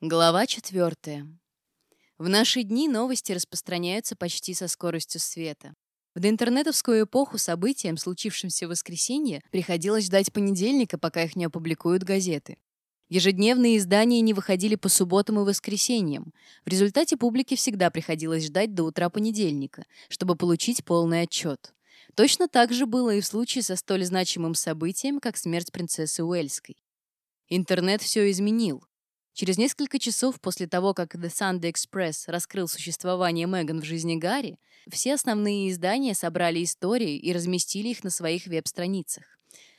Глава четвертая. В наши дни новости распространяются почти со скоростью света. В доинтернетовскую эпоху событиям, случившимся в воскресенье, приходилось ждать понедельника, пока их не опубликуют газеты. Ежедневные издания не выходили по субботам и воскресеньям. В результате публике всегда приходилось ждать до утра понедельника, чтобы получить полный отчет. Точно так же было и в случае со столь значимым событием, как смерть принцессы Уэльской. Интернет все изменил. Через несколько часов после того, как The Sunday Express раскрыл существование Меган в жизни Гарри, все основные издания собрали истории и разместили их на своих веб-страницах.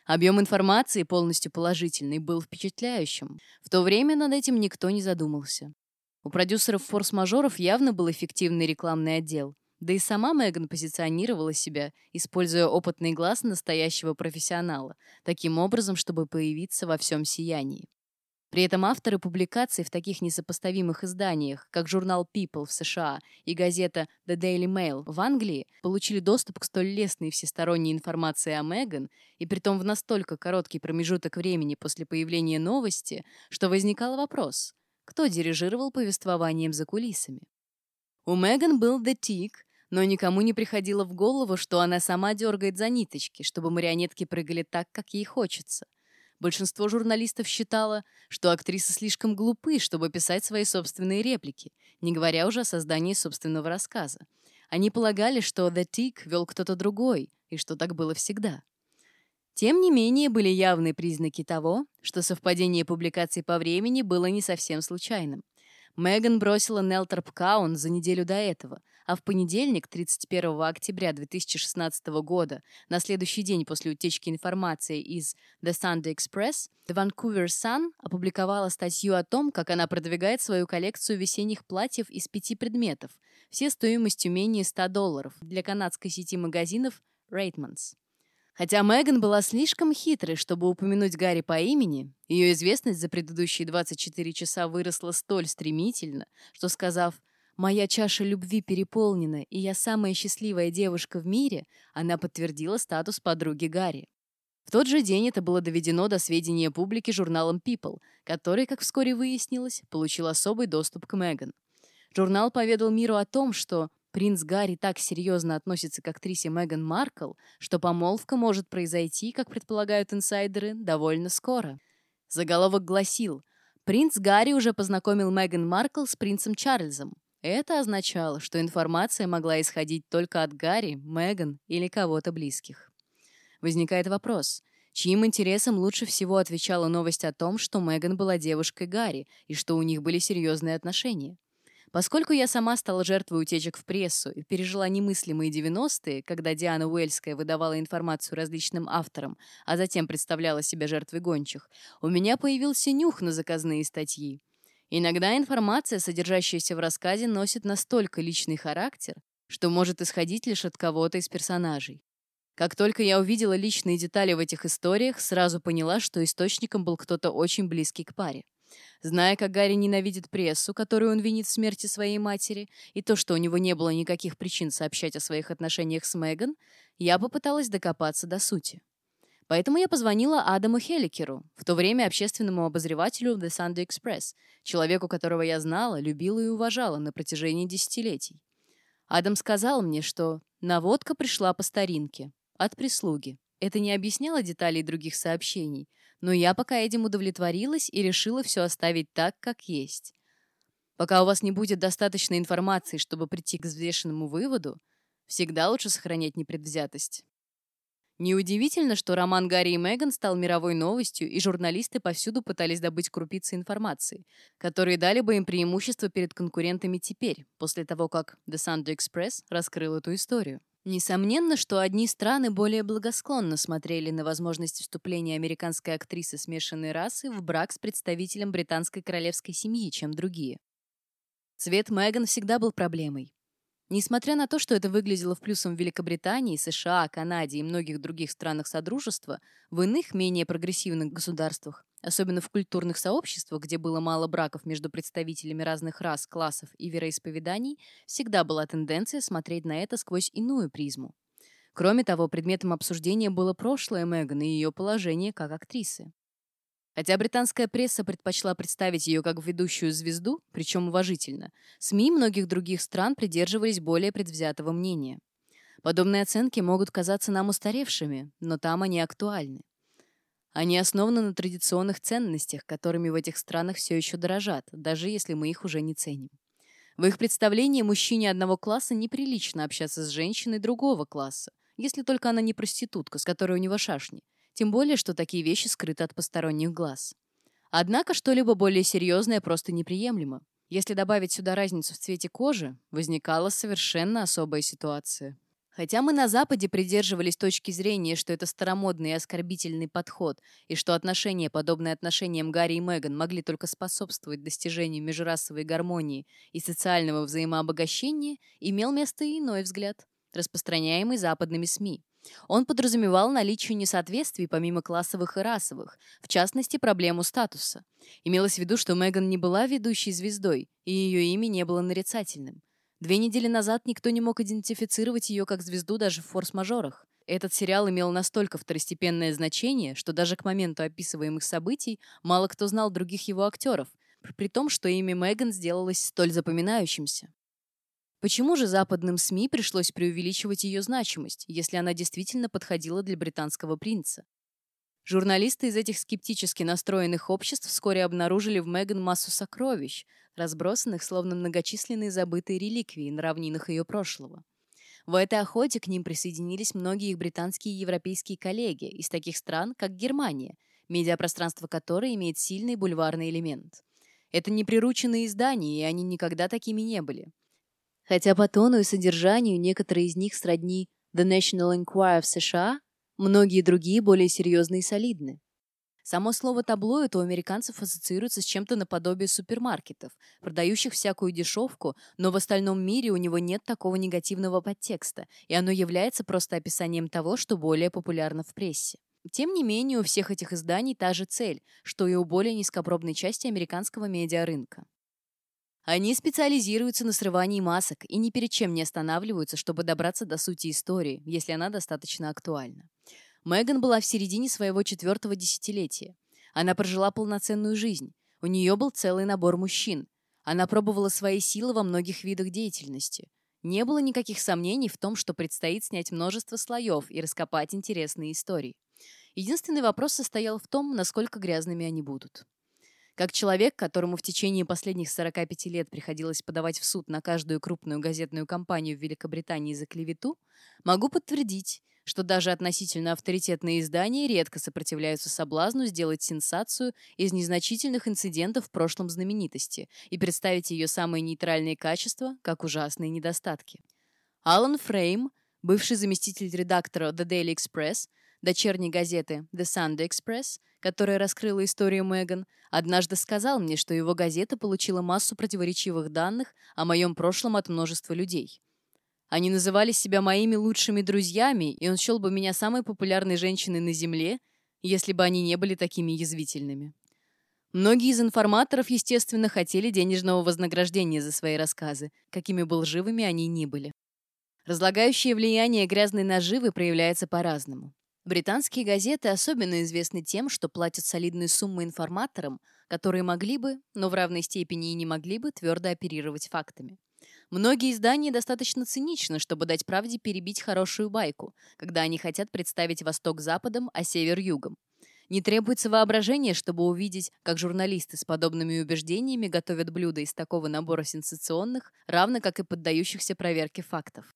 Объем информации, полностью положительный, был впечатляющим. В то время над этим никто не задумался. У продюсеров форс-мажоров явно был эффективный рекламный отдел. Да и сама Меган позиционировала себя, используя опытный глаз настоящего профессионала, таким образом, чтобы появиться во всем сиянии. При этом авторы публикаций в таких несопоставимых изданиях, как журнал People в США и газета The Daily Mail в Англии, получили доступ к столь лестной всесторонней информации о Меган, и притом в настолько короткий промежуток времени после появления новости, что возникал вопрос, кто дирижировал повествованием за кулисами. У Меган был The Tick, но никому не приходило в голову, что она сама дергает за ниточки, чтобы марионетки прыгали так, как ей хочется – Большинство журналистов считало, что актрисы слишком глупы, чтобы писать свои собственные реплики, не говоря уже о создании собственного рассказа. Они полагали, что The Tick вел кто-то другой, и что так было всегда. Тем не менее, были явные признаки того, что совпадение публикаций по времени было не совсем случайным. Меган бросила Нелторп Каун за неделю до этого, а в понедельник, 31 октября 2016 года, на следующий день после утечки информации из The Sunday Express, The Vancouver Sun опубликовала статью о том, как она продвигает свою коллекцию весенних платьев из пяти предметов, все стоимостью менее 100 долларов, для канадской сети магазинов Ratemans. Хотя Меган была слишком хитрой, чтобы упомянуть Гарри по имени, ее известность за предыдущие 24 часа выросла столь стремительно, что, сказав Моя чаша любви переполнена, и я самая счастливая девушка в мире, она подтвердила статус подруги Гарри. В тот же день это было доведено до сведения публики журналом People, который, как вскоре выяснилось, получил особый доступ к Меган. Журнал поведал миру о том, что принц Гарри так серьезно относится к актрисе Меган Маркл, что помолвка может произойти, как предполагают инсайдеры, довольно скоро. Заголовок гласил «Принц Гарри уже познакомил Меган Маркл с принцем Чарльзом. Это означало, что информация могла исходить только от Гарри, Меган или кого-то близких. Возникает вопрос, чьим интересам лучше всего отвечала новость о том, что Меган была девушкой Гарри и что у них были серьезные отношения? Поскольку я сама стала жертвой утечек в прессу и пережила немыслимые 90-е, когда Диана Уэльская выдавала информацию различным авторам, а затем представляла себя жертвой гончих, у меня появился нюх на заказные статьи. Иногда информация, содержащаяся в рассказе, носит настолько личный характер, что может исходить лишь от кого-то из персонажей. Как только я увидела личные детали в этих историях, сразу поняла, что источником был кто-то очень близкий к паре. Зная, как Гарри ненавидит прессу, которую он винит в смерти своей матери, и то, что у него не было никаких причин сообщать о своих отношениях с Меган, я попыталась докопаться до сути. Поэтому я позвонила Адаму Хеликеру, в то время общественному обозревателю The Sunday Express, человеку, которого я знала, любила и уважала на протяжении десятилетий. Адам сказал мне, что наводка пришла по старинке, от прислуги. Это не объясняло деталей других сообщений, но я пока этим удовлетворилась и решила все оставить так, как есть. Пока у вас не будет достаточной информации, чтобы прийти к взвешенному выводу, всегда лучше сохранять непредвзятость. Неудивительно, что роман Гарри и Меган стал мировой новостью, и журналисты повсюду пытались добыть крупицы информации, которые дали бы им преимущество перед конкурентами теперь, после того, как The Sunday Express раскрыл эту историю. Несомненно, что одни страны более благосклонно смотрели на возможность вступления американской актрисы смешанной расы в брак с представителем британской королевской семьи, чем другие. Цвет Меган всегда был проблемой. Несмотря на то, что это выглядело в плюсом Великобритании, США, Канаде и многих других странах Содружества, в иных, менее прогрессивных государствах, особенно в культурных сообществах, где было мало браков между представителями разных рас, классов и вероисповеданий, всегда была тенденция смотреть на это сквозь иную призму. Кроме того, предметом обсуждения было прошлое Меган и ее положение как актрисы. Хотя британская пресса предпочла представить ее как ведущую звезду, причем уважительно, СМИ многих других стран придерживались более предвзятого мнения. Подобные оценки могут казаться нам устаревшими, но там они актуальны. Они основаны на традиционных ценностях, которыми в этих странах все еще дорожат, даже если мы их уже не ценим. В их представлении мужчине одного класса неприлично общаться с женщиной другого класса, если только она не проститутка, с которой у него шашни. Тем более, что такие вещи скрыты от посторонних глаз. Однако что-либо более серьезное просто неприемлемо. Если добавить сюда разницу в цвете кожи, возникала совершенно особая ситуация. Хотя мы на Западе придерживались точки зрения, что это старомодный и оскорбительный подход, и что отношения, подобные отношениям Гарри и Меган, могли только способствовать достижению межрасовой гармонии и социального взаимообогащения, имел место и иной взгляд, распространяемый западными СМИ. Он подразумевал наличие несоответствий помимо классовых и расовых, в частности, проблему статуса. Имелось в виду, что Меган не была ведущей звездой, и ее имя не было нарицательным. Две недели назад никто не мог идентифицировать ее как звезду даже в форс-мажорах. Этот сериал имел настолько второстепенное значение, что даже к моменту описываемых событий мало кто знал других его актеров, при том, что имя Меган сделалось столь запоминающимся. Почему же западным СМИ пришлось преувеличивать ее значимость, если она действительно подходила для британского принца? Журналисты из этих скептически настроенных обществ вскоре обнаружили в Меган массу сокровищ, разбросанных словно многочисленные забытые реликвии на равнинах ее прошлого. В этой охоте к ним присоединились многие их британские и европейские коллеги из таких стран, как Германия, медиапространство которой имеет сильный бульварный элемент. Это неприрученные издания, и они никогда такими не были хотя по тону и содержанию некоторые из них сродни The National Enquirer в США, многие другие более серьезные и солидны. Само слово «таблоид» у американцев ассоциируется с чем-то наподобие супермаркетов, продающих всякую дешевку, но в остальном мире у него нет такого негативного подтекста, и оно является просто описанием того, что более популярно в прессе. Тем не менее, у всех этих изданий та же цель, что и у более низкопробной части американского медиарынка. Они специализируются на срывании масок и ни перед чем не останавливаются, чтобы добраться до сути истории, если она достаточно актуальна. Меган была в середине своего четвертого десятилетия. Она прожила полноценную жизнь. У нее был целый набор мужчин. Она пробовала свои силы во многих видах деятельности. Не было никаких сомнений в том, что предстоит снять множество слоев и раскопать интересные истории. Единственный вопрос состоял в том, насколько грязными они будут. Как человек, которому в течение последних 45 лет приходилось подавать в суд на каждую крупную газетную компанию в Великобритании за клевету, могу подтвердить, что даже относительно авторитетные издания редко сопротивляются соблазну сделать сенсацию из незначительных инцидентов в прошлом знаменитости и представить ее самые нейтральные качества как ужасные недостатки. Алан Фрейм, бывший заместитель редактора The Daily Express, дочерней газеты The Sunday Express, которая раскрыла историю Меган, однажды сказал мне, что его газета получила массу противоречивых данных о моем прошлом от множества людей. Они называли себя моими лучшими друзьями, и он счел бы меня самой популярной женщиной на Земле, если бы они не были такими язвительными. Многие из информаторов, естественно, хотели денежного вознаграждения за свои рассказы, какими бы лживыми они ни были. Разлагающее влияние грязной наживы проявляется по-разному. Британские газеты особенно известны тем, что платят солидные суммы информаторам, которые могли бы, но в равной степени и не могли бы, твердо оперировать фактами. Многие издания достаточно циничны, чтобы дать правде перебить хорошую байку, когда они хотят представить Восток Западом, а Север Югом. Не требуется воображения, чтобы увидеть, как журналисты с подобными убеждениями готовят блюда из такого набора сенсационных, равно как и поддающихся проверке фактов.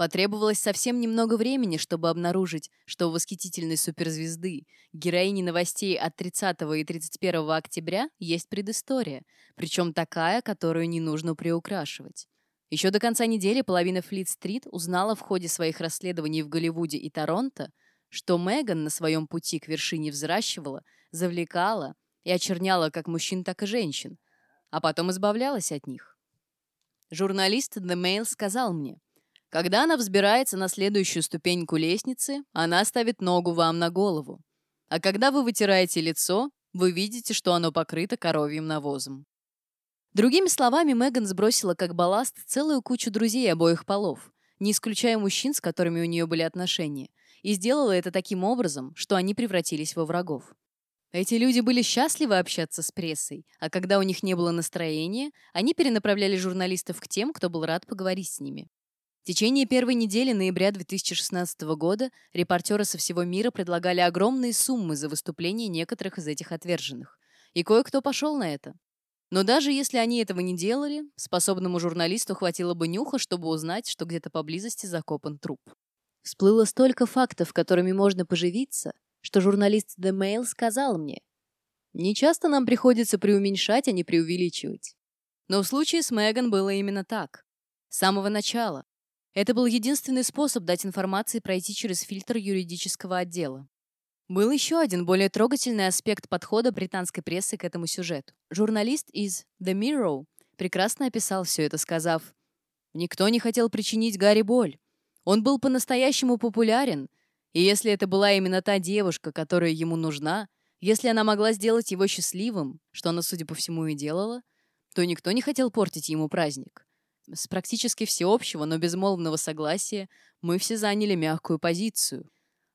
Потребовалось совсем немного времени, чтобы обнаружить, что у восхитительной суперзвезды, героини новостей от 30 и 31 октября, есть предыстория, причем такая, которую не нужно приукрашивать. Еще до конца недели половина Флит-стрит узнала в ходе своих расследований в Голливуде и Торонто, что Меган на своем пути к вершине взращивала, завлекала и очерняла как мужчин, так и женщин, а потом избавлялась от них. Журналист The Mail сказал мне – когда она взбирается на следующую ступеньку лестницы, она ставит ногу вам на голову. А когда вы вытираете лицо, вы видите, что оно покрыто коровьим навозом. Другими словами, Меган сбросила как балласт целую кучу друзей обоих полов, не исключая мужчин, с которыми у нее были отношения, и сделала это таким образом, что они превратились во врагов. Эти люди были счастливы общаться с прессой, а когда у них не было настроения, они перенаправляли журналистов к тем, кто был рад поговорить с ними. В течение первой недели ноября 2016 года репортеры со всего мира предлагали огромные суммы за выступление некоторых из этих отверженных. И кое-кто пошел на это. Но даже если они этого не делали, способному журналисту хватило бы нюха, чтобы узнать, что где-то поблизости закопан труп. Всплыло столько фактов, которыми можно поживиться, что журналист The Mail сказал мне, «Не часто нам приходится преуменьшать, а не преувеличивать». Но в случае с Меган было именно так. С самого начала. Это был единственный способ дать информации пройти через фильтр юридического отдела. Был еще один более трогательный аспект подхода британской прессы к этому сюжету. Журналист из The Mirror прекрасно описал все это, сказав, «Никто не хотел причинить Гарри боль. Он был по-настоящему популярен, и если это была именно та девушка, которая ему нужна, если она могла сделать его счастливым, что она, судя по всему, и делала, то никто не хотел портить ему праздник. С практически всеобщего, но безмолвного согласия мы все заняли мягкую позицию.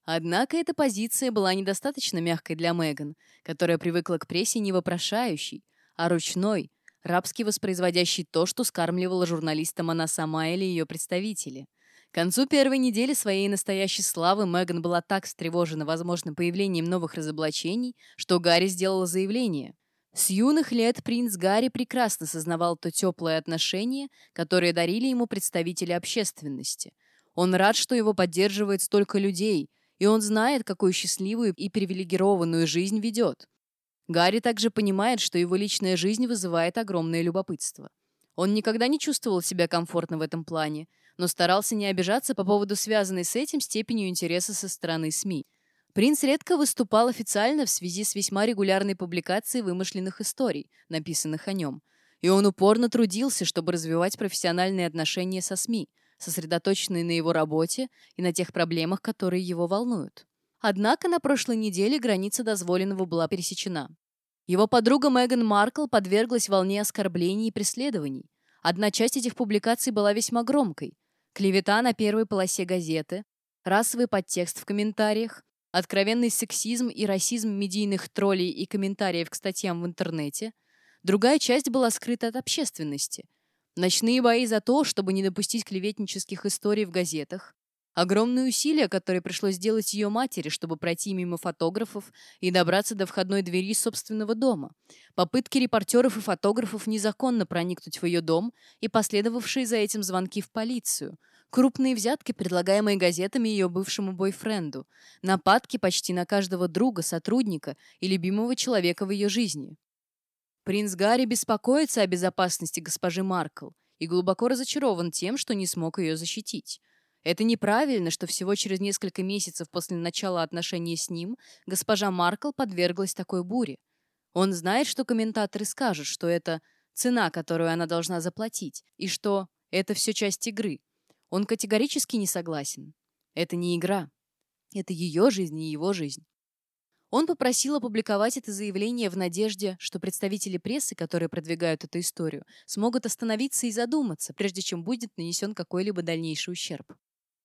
Однако эта позиция была недостаточно мягкой для Меган, которая привыкла к прессе не вопрошающей, а ручной, рабски воспроизводящей то, что скармливала журналистам она сама или ее представители. К концу первой недели своей настоящей славы Меган была так встревожена возможным появлением новых разоблачений, что Гарри сделала заявление. С юных лет принц Гарри прекрасно сознавал то теплое отношение, которое дарили ему представители общественности. Он рад, что его поддерживает столько людей, и он знает, какую счастливую и привилегированную жизнь ведет. Гарри также понимает, что его личная жизнь вызывает огромное любопытство. Он никогда не чувствовал себя комфортно в этом плане, но старался не обижаться по поводу связанной с этим степенью интереса со стороны СМИ. Принц редко выступал официально в связи с весьма регулярной публикацией вымышленных историй, написанных о нем, и он упорно трудился, чтобы развивать профессиональные отношения со СМИ, сосредоточенные на его работе и на тех проблемах, которые его волнуют. Однако на прошлой неделе граница дозволенного была пересечена. Его подруга Меган Маркл подверглась волне оскорблений и преследований. Одна часть этих публикаций была весьма громкой, клевета на первой полосе газеты, расовый подтекст в комментариях, откровенный сексизм и расизм медийных троллей и комментариев к статьям в интернете. Другая часть была скрыта от общественности. Ночные бои за то, чтобы не допустить клеветнических историй в газетах, Огромные усилия, которые пришлось сделать ее матери, чтобы пройти мимо фотографов и добраться до входной двери собственного дома. Попытки репортеров и фотографов незаконно проникнуть в ее дом и последовавшие за этим звонки в полицию. Крупные взятки, предлагаемые газетами ее бывшему бойфренду. Нападки почти на каждого друга, сотрудника и любимого человека в ее жизни. Принц Гарри беспокоится о безопасности госпожи Маркл и глубоко разочарован тем, что не смог ее защитить. Это неправильно, что всего через несколько месяцев после начала отношений с ним госпожа Маркл подверглась такой буре. Он знает, что комментаторы скажут, что это цена, которую она должна заплатить, и что это все часть игры. Он категорически не согласен. Это не игра. Это ее жизнь и его жизнь. Он попросил опубликовать это заявление в надежде, что представители прессы, которые продвигают эту историю, смогут остановиться и задуматься, прежде чем будет нанесен какой-либо дальнейший ущерб.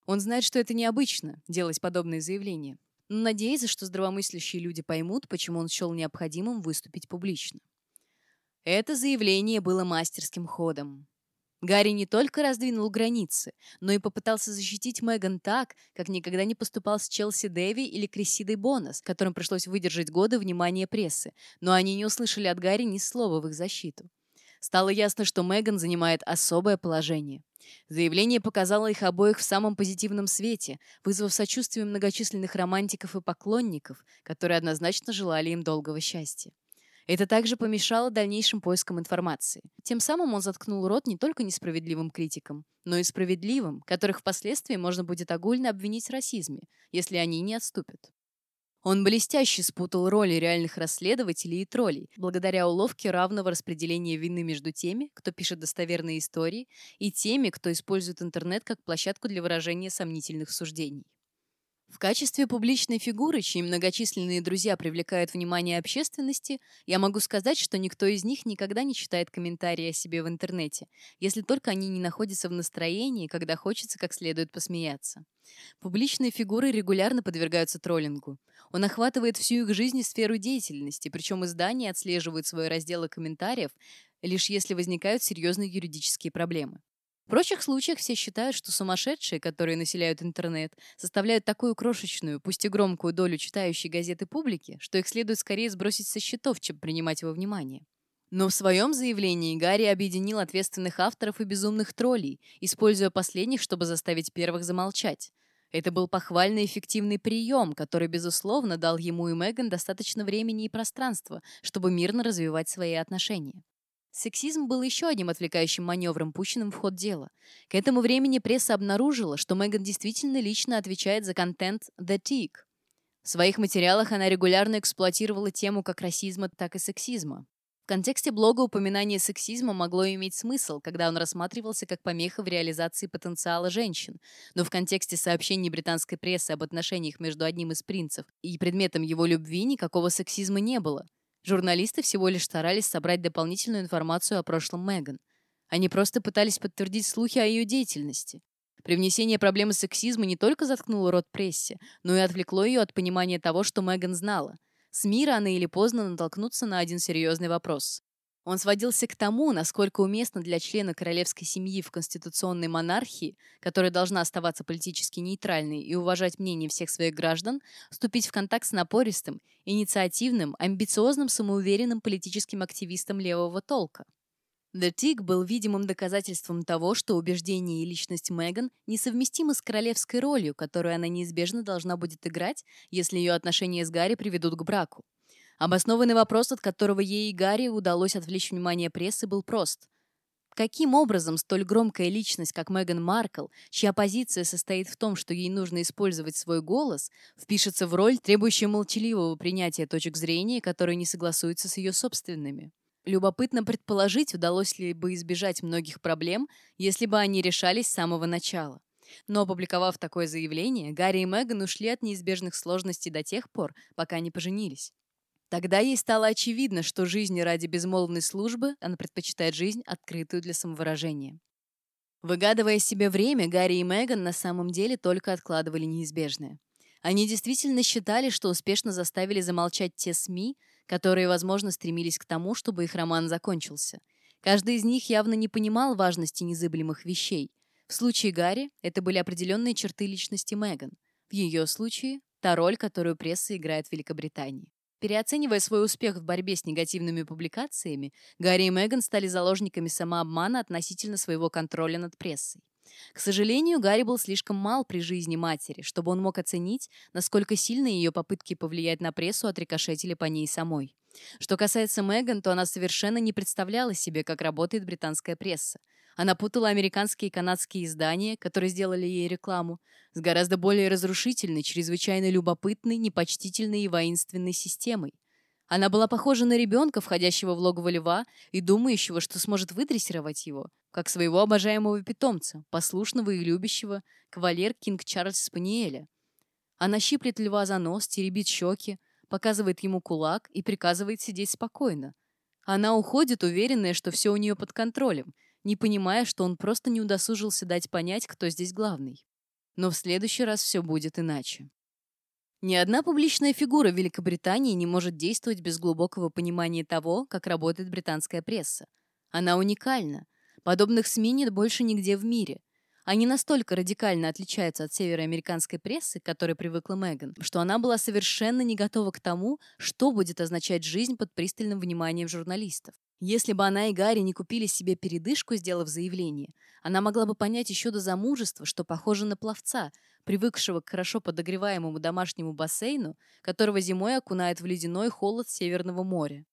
Он знает, что это необычно — делать подобные заявления, но надеется, что здравомыслящие люди поймут, почему он счел необходимым выступить публично. Это заявление было мастерским ходом. Гарри не только раздвинул границы, но и попытался защитить Меган так, как никогда не поступал с Челси Дэви или Крессидой Бонус, которым пришлось выдержать годы внимания прессы, но они не услышали от Гарри ни слова в их защиту. Стало ясно, что Меган занимает особое положение. Заявление показало их обоих в самом позитивном свете, вызвав сочувствие многочисленных романтиков и поклонников, которые однозначно желали им долгого счастья. Это также помешало дальнейшим поискам информации. Тем самым он заткнул рот не только несправедливым критикам, но и справедливым, которых впоследствии можно будет огульно обвинить в расизме, если они не отступят. Он блестяще спутал роли реальных расследователей и троллей, благодаря уловке равного распределения вины между теми, кто пишет достоверные истории, и теми, кто использует интернет как площадку для выражения сомнительных суждений. В качестве публичной фигуры, чьи многочисленные друзья привлекают внимание общественности, я могу сказать, что никто из них никогда не читает комментарии о себе в интернете, если только они не находятся в настроении, когда хочется как следует посмеяться. Публичные фигуры регулярно подвергаются троллингу. Он охватывает всю их жизнь и сферу деятельности, причем издания отслеживают свои разделы комментариев, лишь если возникают серьезные юридические проблемы. В прочих случаях все считают, что сумасшедшие, которые населяют интернет, составляют такую крошечную, пусть и громкую долю читающей газеты публики, что их следует скорее сбросить со счетов, чем принимать во внимание. Но в своем заявлении Гарри объединил ответственных авторов и безумных троллей, используя последних, чтобы заставить первых замолчать. Это был похвально эффективный прием, который, безусловно, дал ему и Меган достаточно времени и пространства, чтобы мирно развивать свои отношения. Сексизм был еще одним отвлекающим маневром, пущенным в ход дела. К этому времени пресса обнаружила, что Меган действительно лично отвечает за контент «The Tick». В своих материалах она регулярно эксплуатировала тему как расизма, так и сексизма. В контексте блога упоминание сексизма могло иметь смысл, когда он рассматривался как помеха в реализации потенциала женщин, но в контексте сообщений британской прессы об отношениях между одним из принцев и предметом его любви никакого сексизма не было – Журналисты всего лишь старались собрать дополнительную информацию о прошлом Меган. Они просто пытались подтвердить слухи о ее деятельности. Привнесение проблемы сексизма не только заткнуло рот прессе, но и отвлекло ее от понимания того, что Меган знала. СМИ рано или поздно натолкнутся на один серьезный вопрос. Он сводился к тому, насколько уместно для члена королевской семьи в конституционной монархии, которая должна оставаться политически нейтральной и уважать мнение всех своих граждан, вступить в контакт с напористым, инициативным, амбициозным, самоуверенным политическим активистом левого толка. The Tick был видимым доказательством того, что убеждения и личность Меган несовместимы с королевской ролью, которую она неизбежно должна будет играть, если ее отношения с Гарри приведут к браку. Обоснованный вопрос, от которого ей и Гарри удалось отвлечь внимание прессы, был прост. Каким образом столь громкая личность, как Меган Маркл, чья позиция состоит в том, что ей нужно использовать свой голос, впишется в роль, требующую молчаливого принятия точек зрения, которые не согласуются с ее собственными? Любопытно предположить, удалось ли бы избежать многих проблем, если бы они решались с самого начала. Но, опубликовав такое заявление, Гарри и Меган ушли от неизбежных сложностей до тех пор, пока не поженились. Тогда ей стало очевидно, что жизнь ради безмолвной службы она предпочитает жизнь, открытую для самовыражения. Выгадывая себе время, Гарри и Меган на самом деле только откладывали неизбежное. Они действительно считали, что успешно заставили замолчать те СМИ, которые, возможно, стремились к тому, чтобы их роман закончился. Каждый из них явно не понимал важности незыблемых вещей. В случае Гарри это были определенные черты личности Меган. В ее случае – та роль, которую пресса играет в Великобритании. Переоценивая свой успех в борьбе с негативными публикациями, Гарри и Меган стали заложниками самообмана относительно своего контроля над прессой. К сожалению, Гарри был слишком мал при жизни матери, чтобы он мог оценить, насколько сильно ее попытки повлиять на прессу отрикошетили по ней самой. Что касается Меган, то она совершенно не представляла себе, как работает британская пресса. Она путала американские и канадские издания, которые сделали ей рекламу, с гораздо более разрушительной, чрезвычайно любопытной, непочтительной и воинственной системой. Она была похожа на ребенка, входящего в логово льва и думающего, что сможет выдрессировать его, как своего обожаемого питомца, послушного и любящего, кавалер Кинг Чарльз Спаниеля. Она щиплет льва за нос, теребит щеки, показывает ему кулак и приказывает сидеть спокойно. Она уходит, уверенная, что все у нее под контролем — не понимая, что он просто не удосужился дать понять, кто здесь главный. Но в следующий раз все будет иначе. Ни одна публичная фигура Великобритании не может действовать без глубокого понимания того, как работает британская пресса. Она уникальна. Подобных СМИ нет больше нигде в мире. Они настолько радикально отличаются от североамериканской прессы, к которой привыкла Меган, что она была совершенно не готова к тому, что будет означать жизнь под пристальным вниманием журналистов. Если бы она и Гарри не купили себе передышку, сделав заявление, она могла бы понять еще до замужества, что похоже на пловца, привыкшего к хорошо подогреваемому домашнему бассейну, которого зимой окунает в ледяной холод Северного моря.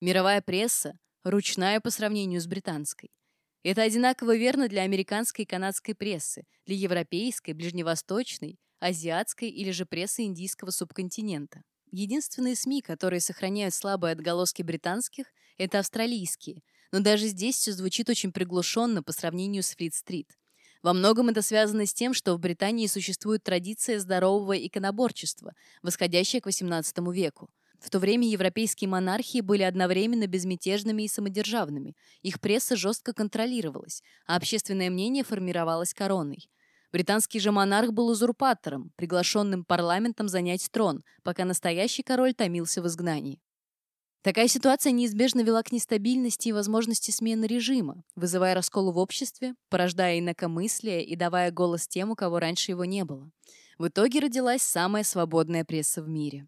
Мировая пресса ручная по сравнению с британской. Это одинаково верно для американской и канадской прессы, для европейской, ближневосточной, азиатской или же прессы индийского субконтинента. Единственные СМИ, которые сохраняют слабые отголоски британских, это австралийские, но даже здесь все звучит очень приглушенно по сравнению с Флит-стрит. Во многом это связано с тем, что в Британии существует традиция здорового иконоборчества, восходящая к XVIII веку. В то время европейские монархии были одновременно безмятежными и самодержавными. Их пресса жестко контролировалась, а общественное мнение формировалось короной. Британский же монарх был узурпатором, приглашенным парламентом занять трон, пока настоящий король томился в изгнании. Такая ситуация неизбежно вела к нестабильности и возможности смены режима, вызывая раскол в обществе, порождая инакомыслие и давая голос тем, у кого раньше его не было. В итоге родилась самая свободная пресса в мире.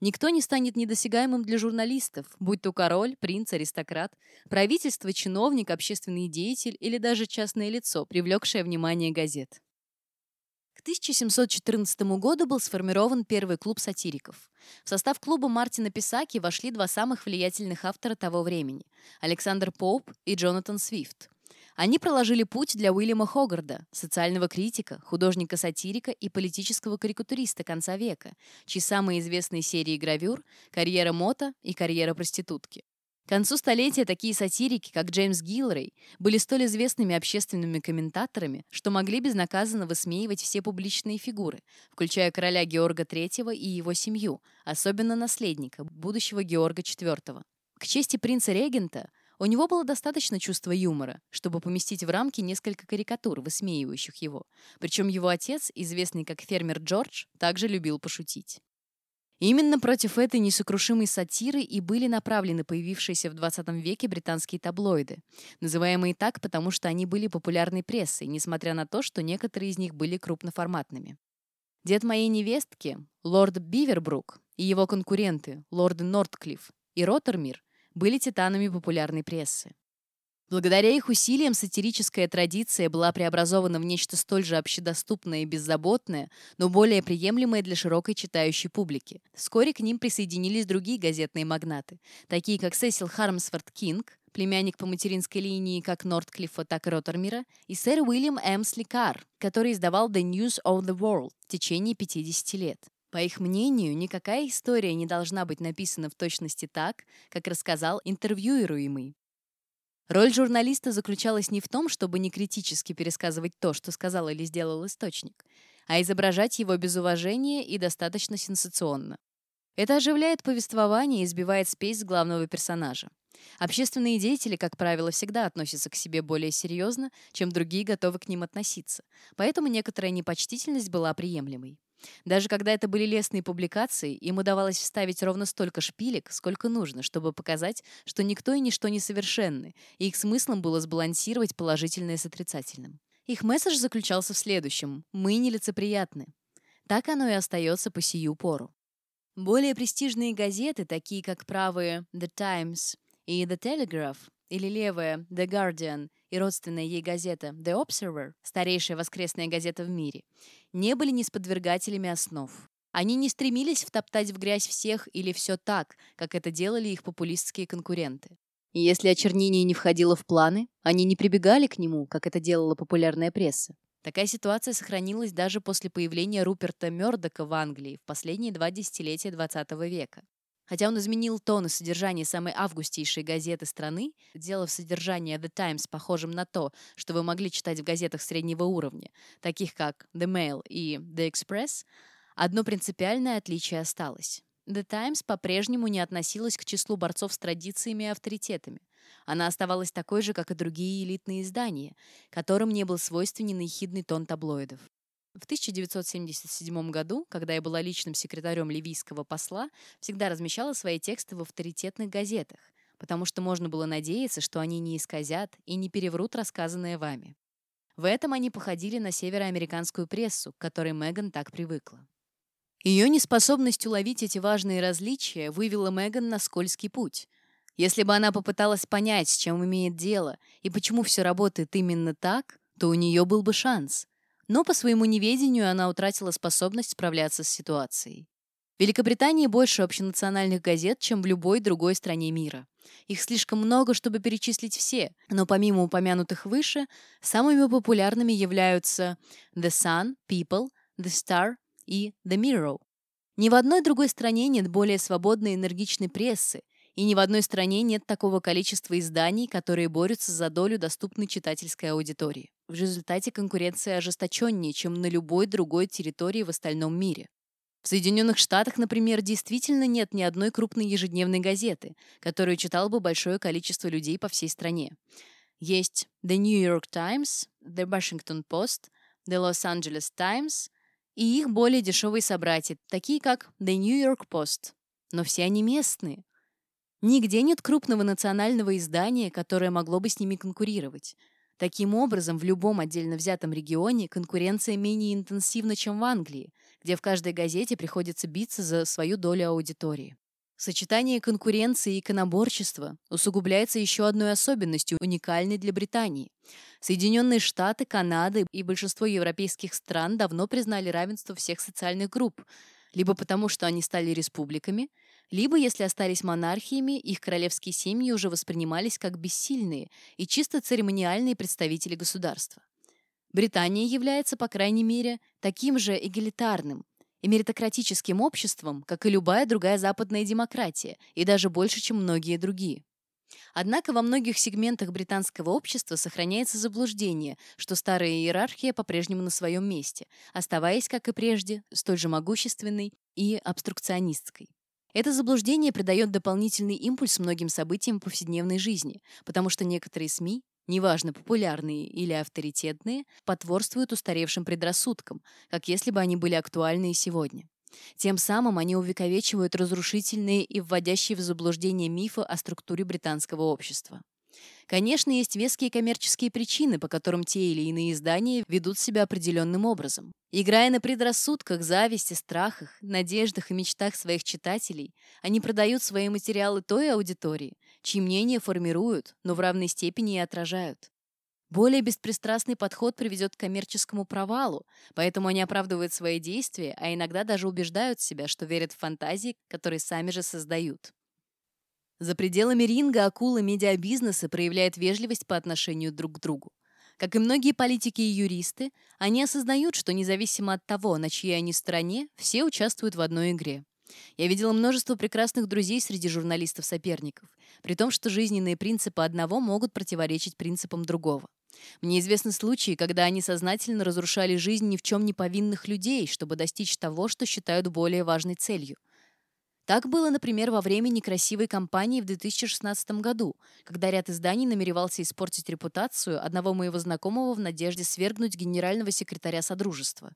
Никто не станет недосягаемым для журналистов, будь то король, принц, аристократ, правительство, чиновник, общественный деятель или даже частное лицо, привлекшее внимание газет. К 1714 году был сформирован первый клуб сатириков. В состав клуба Мартина Писаки вошли два самых влиятельных автора того времени – Александр Поуп и Джонатан Свифт. Они проложили путь для Уильяма Хогарда, социального критика, художника-сатирика и политического карикатуриста конца века, чьи самые известные серии гравюр – «Карьера Мота» и «Карьера проститутки». К концу столетия такие сатирики, как Джеймс Гилрей, были столь известными общественными комментаторами, что могли безнаказанно высмеивать все публичные фигуры, включая короля Георга III и его семью, особенно наследника, будущего Георга IV. К чести принца-регента, у него было достаточно чувства юмора, чтобы поместить в рамки несколько карикатур, высмеивающих его. Причем его отец, известный как фермер Джордж, также любил пошутить. Именно против этой несокрушимой сатиры и были направлены появившиеся в 20 веке британские таблоиды, называемые так, потому что они были популярной прессой, несмотря на то, что некоторые из них были крупноформатными. Дед моей невестки, лорд Бивербрук, и его конкуренты, лорды Нортклифф и Роттермир, были титанами популярной прессы. Благодаря их усилиям сатирическая традиция была преобразована в нечто столь же общедоступное и беззаботное, но более приемлемое для широкой читающей публики. Вскоре к ним присоединились другие газетные магнаты, такие как Сесил Хармсфорд Кинг, племянник по материнской линии как Нортклиффа, так и Роттермира, и сэр Уильям Эмсли Карр, который издавал The News of the World в течение 50 лет. По их мнению, никакая история не должна быть написана в точности так, как рассказал интервьюируемый. Роль журналиста заключалась не в том, чтобы не критически пересказывать то, что сказал или сделал источник, а изображать его без уважения и достаточно сенсационно. Это оживляет повествование и сбивает спесь главного персонажа. Общественные деятели, как правило, всегда относятся к себе более серьезно, чем другие готовы к ним относиться, поэтому некоторая непочтительность была приемлемой. Даже когда это были лестные публикации, им удавалось вставить ровно столько шпилек, сколько нужно, чтобы показать, что никто и ничто не совершенны, и их смыслом было сбалансировать положительное с отрицательным. Их месседж заключался в следующем – «Мы нелицеприятны». Так оно и остается по сию пору. Более престижные газеты, такие как правые «The Times» и «The Telegraph», или левая «The Guardian» и родственная ей газета «The Observer», старейшая воскресная газета в мире, не были несподвергателями основ. Они не стремились втоптать в грязь всех или все так, как это делали их популистские конкуренты. Если очернение не входило в планы, они не прибегали к нему, как это делала популярная пресса. Такая ситуация сохранилась даже после появления Руперта Мёрдока в Англии в последние два десятилетия XX века. Хотя он изменил тон и содержание самой августейшей газеты страны, сделав содержание The Times похожим на то, что вы могли читать в газетах среднего уровня, таких как The Mail и The Express, одно принципиальное отличие осталось. The Times по-прежнему не относилась к числу борцов с традициями и авторитетами. Она оставалась такой же, как и другие элитные издания, которым не был свойственен ехидный тон таблоидов. В 1977 году, когда я была личным секретарем ливийского посла, всегда размещала свои тексты в авторитетных газетах, потому что можно было надеяться, что они не исказят и не переврут рассказанное вами. В этом они походили на североамериканскую прессу, к которой Меган так привыкла. Ее неспособность уловить эти важные различия вывела Меган на скользкий путь. Если бы она попыталась понять, с чем имеет дело и почему все работает именно так, то у нее был бы шанс. Но по своему неведению она утратила способность справляться с ситуацией. В Великобритании больше общенациональных газет, чем в любой другой стране мира. Их слишком много, чтобы перечислить все, но помимо упомянутых выше, самыми популярными являются The Sun, People, The Star и The Mirror. Ни в одной другой стране нет более свободной и энергичной прессы, и ни в одной стране нет такого количества изданий, которые борются за долю доступной читательской аудитории. В результате конкуренция ожесточеннее, чем на любой другой территории в остальном мире. В Соединенных Штатах, например, действительно нет ни одной крупной ежедневной газеты, которую читал бы большое количество людей по всей стране. Есть The New York Times, The Washington Post, The Los Angeles Times и их более дешевые собратья, такие как The New York Post. Но все они местные. Нигде нет крупного национального издания, которое могло бы с ними конкурировать. Таким образом, в любом отдельно взятом регионе конкуренция менее интенсивна, чем в Англии, где в каждой газете приходится биться за свою долю аудитории. Сочетание конкуренции и иконоборчества усугубляется еще одной особенностью, уникальной для Британии. Соединенные Штаты, Канада и большинство европейских стран давно признали равенство всех социальных групп, либо потому, что они стали республиками, либо, если остались монархиями, их королевские семьи уже воспринимались как бессильные и чисто церемониальные представители государства. Британия является, по крайней мере, таким же эгалитарным и меритократическим обществом, как и любая другая западная демократия, и даже больше, чем многие другие. Однако во многих сегментах британского общества сохраняется заблуждение, что старая иерархия по-прежнему на своем месте, оставаясь, как и прежде, столь же могущественной и обструкционистской. Это заблуждение придает дополнительный импульс многим событиям повседневной жизни, потому что некоторые СМИ, неважно, популярные или авторитетные, потворствуют устаревшим предрассудкам, как если бы они были актуальны и сегодня. Тем самым они увековечивают разрушительные и вводящие в заблуждение мифы о структуре британского общества. Конечно, есть веские коммерческие причины, по которым те или иные издания ведут себя определенным образом. Играя на предрассудках, зависти, страхах, надеждах и мечтах своих читателей, они продают свои материалы той аудитории, чьи мнения формируют, но в равной степени и отражают. Более беспристрастный подход приведет к коммерческому провалу, поэтому они оправдывают свои действия, а иногда даже убеждают себя, что верят в фантазии, которые сами же создают. За пределами ринга акула медиабизнеса проявляет вежливость по отношению друг к другу. Как и многие политики и юристы, они осознают, что независимо от того, на чьей они стороне, все участвуют в одной игре. Я видела множество прекрасных друзей среди журналистов-соперников, при том, что жизненные принципы одного могут противоречить принципам другого. Мне известны случаи, когда они сознательно разрушали жизнь ни в чем не повинных людей, чтобы достичь того, что считают более важной целью – так было, например, во время некрасивой кампании в 2016 году, когда ряд изданий намеревался испортить репутацию одного моего знакомого в надежде свергнуть генерального секретаря Содружества.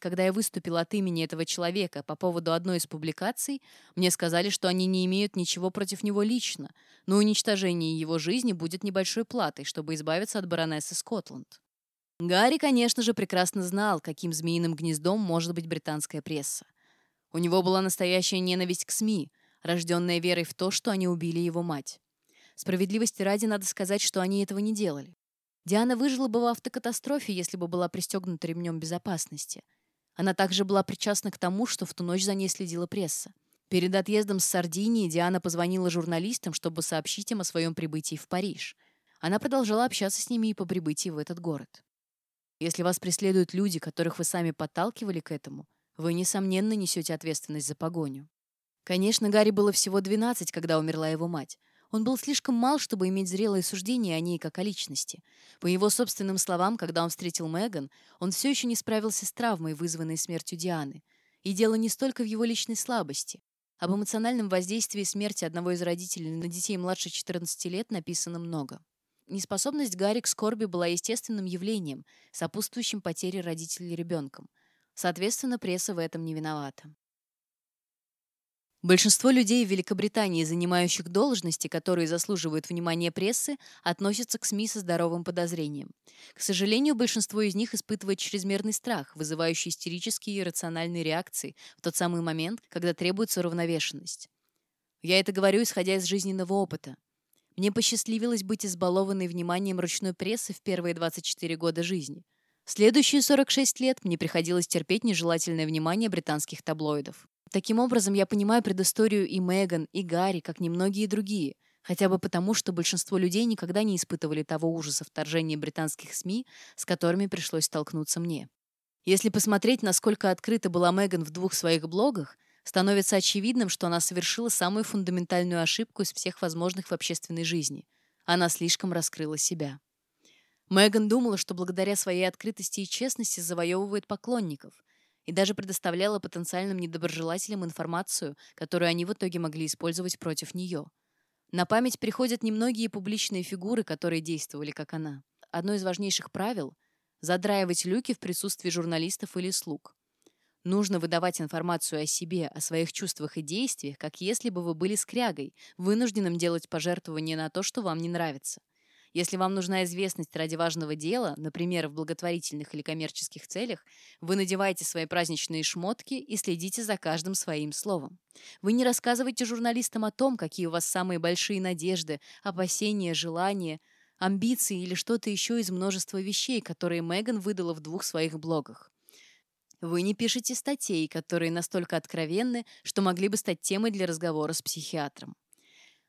Когда я выступила от имени этого человека по поводу одной из публикаций, мне сказали, что они не имеют ничего против него лично, но уничтожение его жизни будет небольшой платой, чтобы избавиться от баронессы Скотланд. Гарри, конечно же, прекрасно знал, каким змеиным гнездом может быть британская пресса. У него была настоящая ненависть к СМИ, рожденная верой в то, что они убили его мать. Справедливости ради надо сказать, что они этого не делали. Диана выжила бы в автокатастрофе, если бы была пристегнута ремнем безопасности. Она также была причастна к тому, что в ту ночь за ней следила пресса. Перед отъездом с Сардинии Диана позвонила журналистам, чтобы сообщить им о своем прибытии в Париж. Она продолжала общаться с ними и по прибытии в этот город. Если вас преследуют люди, которых вы сами подталкивали к этому, вы, несомненно, несете ответственность за погоню. Конечно, Гарри было всего 12, когда умерла его мать. Он был слишком мал, чтобы иметь зрелое суждение о ней как о личности. По его собственным словам, когда он встретил Меган, он все еще не справился с травмой, вызванной смертью Дианы. И дело не столько в его личной слабости. Об эмоциональном воздействии смерти одного из родителей на детей младше 14 лет написано много. Неспособность Гарри к скорби была естественным явлением, сопутствующим потере родителей ребенком. Соответственно, пресса в этом не виновата. Большинство людей в Великобритании, занимающих должности, которые заслуживают внимания прессы, относятся к СМИ со здоровым подозрением. К сожалению, большинство из них испытывает чрезмерный страх, вызывающий истерические и иррациональные реакции в тот самый момент, когда требуется равновешенность. Я это говорю, исходя из жизненного опыта. Мне посчастливилось быть избалованной вниманием ручной прессы в первые 24 года жизни – Следующие 46 лет мне приходилось терпеть нежелательное внимание британских таблоидов. Таким образом, я понимаю предысторию и Меган, и Гарри, как немногие другие, хотя бы потому, что большинство людей никогда не испытывали того ужаса вторжения британских СМИ, с которыми пришлось столкнуться мне. Если посмотреть, насколько открыта была Меган в двух своих блогах, становится очевидным, что она совершила самую фундаментальную ошибку из всех возможных в общественной жизни. Она слишком раскрыла себя. Меган думала, что благодаря своей открытости и честности завоевывает поклонников и даже предоставляла потенциальным недоброжелателям информацию, которую они в итоге могли использовать против нее. На память приходят немногие публичные фигуры, которые действовали как она. Одно из важнейших правил – задраивать люки в присутствии журналистов или слуг. Нужно выдавать информацию о себе, о своих чувствах и действиях, как если бы вы были скрягой, вынужденным делать пожертвования на то, что вам не нравится. Если вам нужна известность ради важного дела, например, в благотворительных или коммерческих целях, вы надеваете свои праздничные шмотки и следите за каждым своим словом. Вы не рассказываете журналистам о том, какие у вас самые большие надежды, опасения, желания, амбиции или что-то еще из множества вещей, которые Меган выдала в двух своих блогах. Вы не пишете статей, которые настолько откровенны, что могли бы стать темой для разговора с психиатром.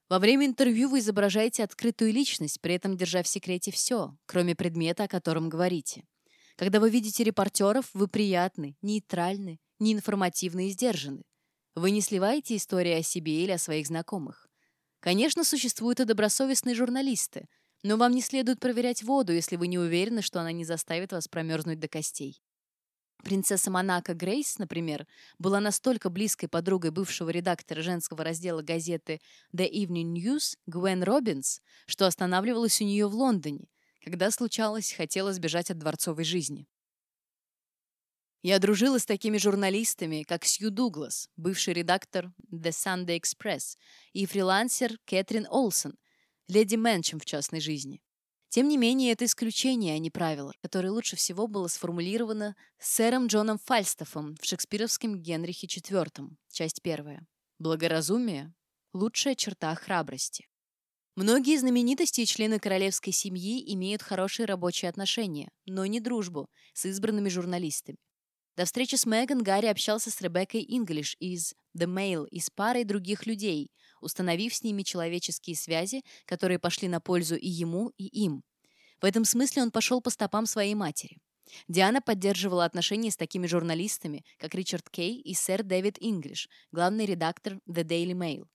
Во время интервью вы изображаете открытую личность, при этом держа в секрете все, кроме предмета, о котором говорите. Когда вы видите репортеров, вы приятны, нейтральны, неинформативны и сдержаны. Вы не сливаете истории о себе или о своих знакомых. Конечно, существуют и добросовестные журналисты, но вам не следует проверять воду, если вы не уверены, что она не заставит вас промерзнуть до костей. Принцесса Монако Грейс, например, была настолько близкой подругой бывшего редактора женского раздела газеты The Evening News Гвен Робинс, что останавливалась у нее в Лондоне, когда случалось, хотела сбежать от дворцовой жизни. Я дружила с такими журналистами, как Сью Дуглас, бывший редактор The Sunday Express, и фрилансер Кэтрин Олсон, леди Мэнчем в частной жизни. Тем не менее, это исключение, а не правило, которое лучше всего было сформулировано сэром Джоном Фальстафом в шекспировском Генрихе IV, часть первая. Благоразумие – лучшая черта храбрости. Многие знаменитости и члены королевской семьи имеют хорошие рабочие отношения, но не дружбу с избранными журналистами. До встречи с Меган Гарри общался с Ребеккой Инглиш из The Mail и с парой других людей, установив с ними человеческие связи, которые пошли на пользу и ему, и им. В этом смысле он пошел по стопам своей матери. Диана поддерживала отношения с такими журналистами, как Ричард Кей и сэр Дэвид Инглиш, главный редактор The Daily Mail.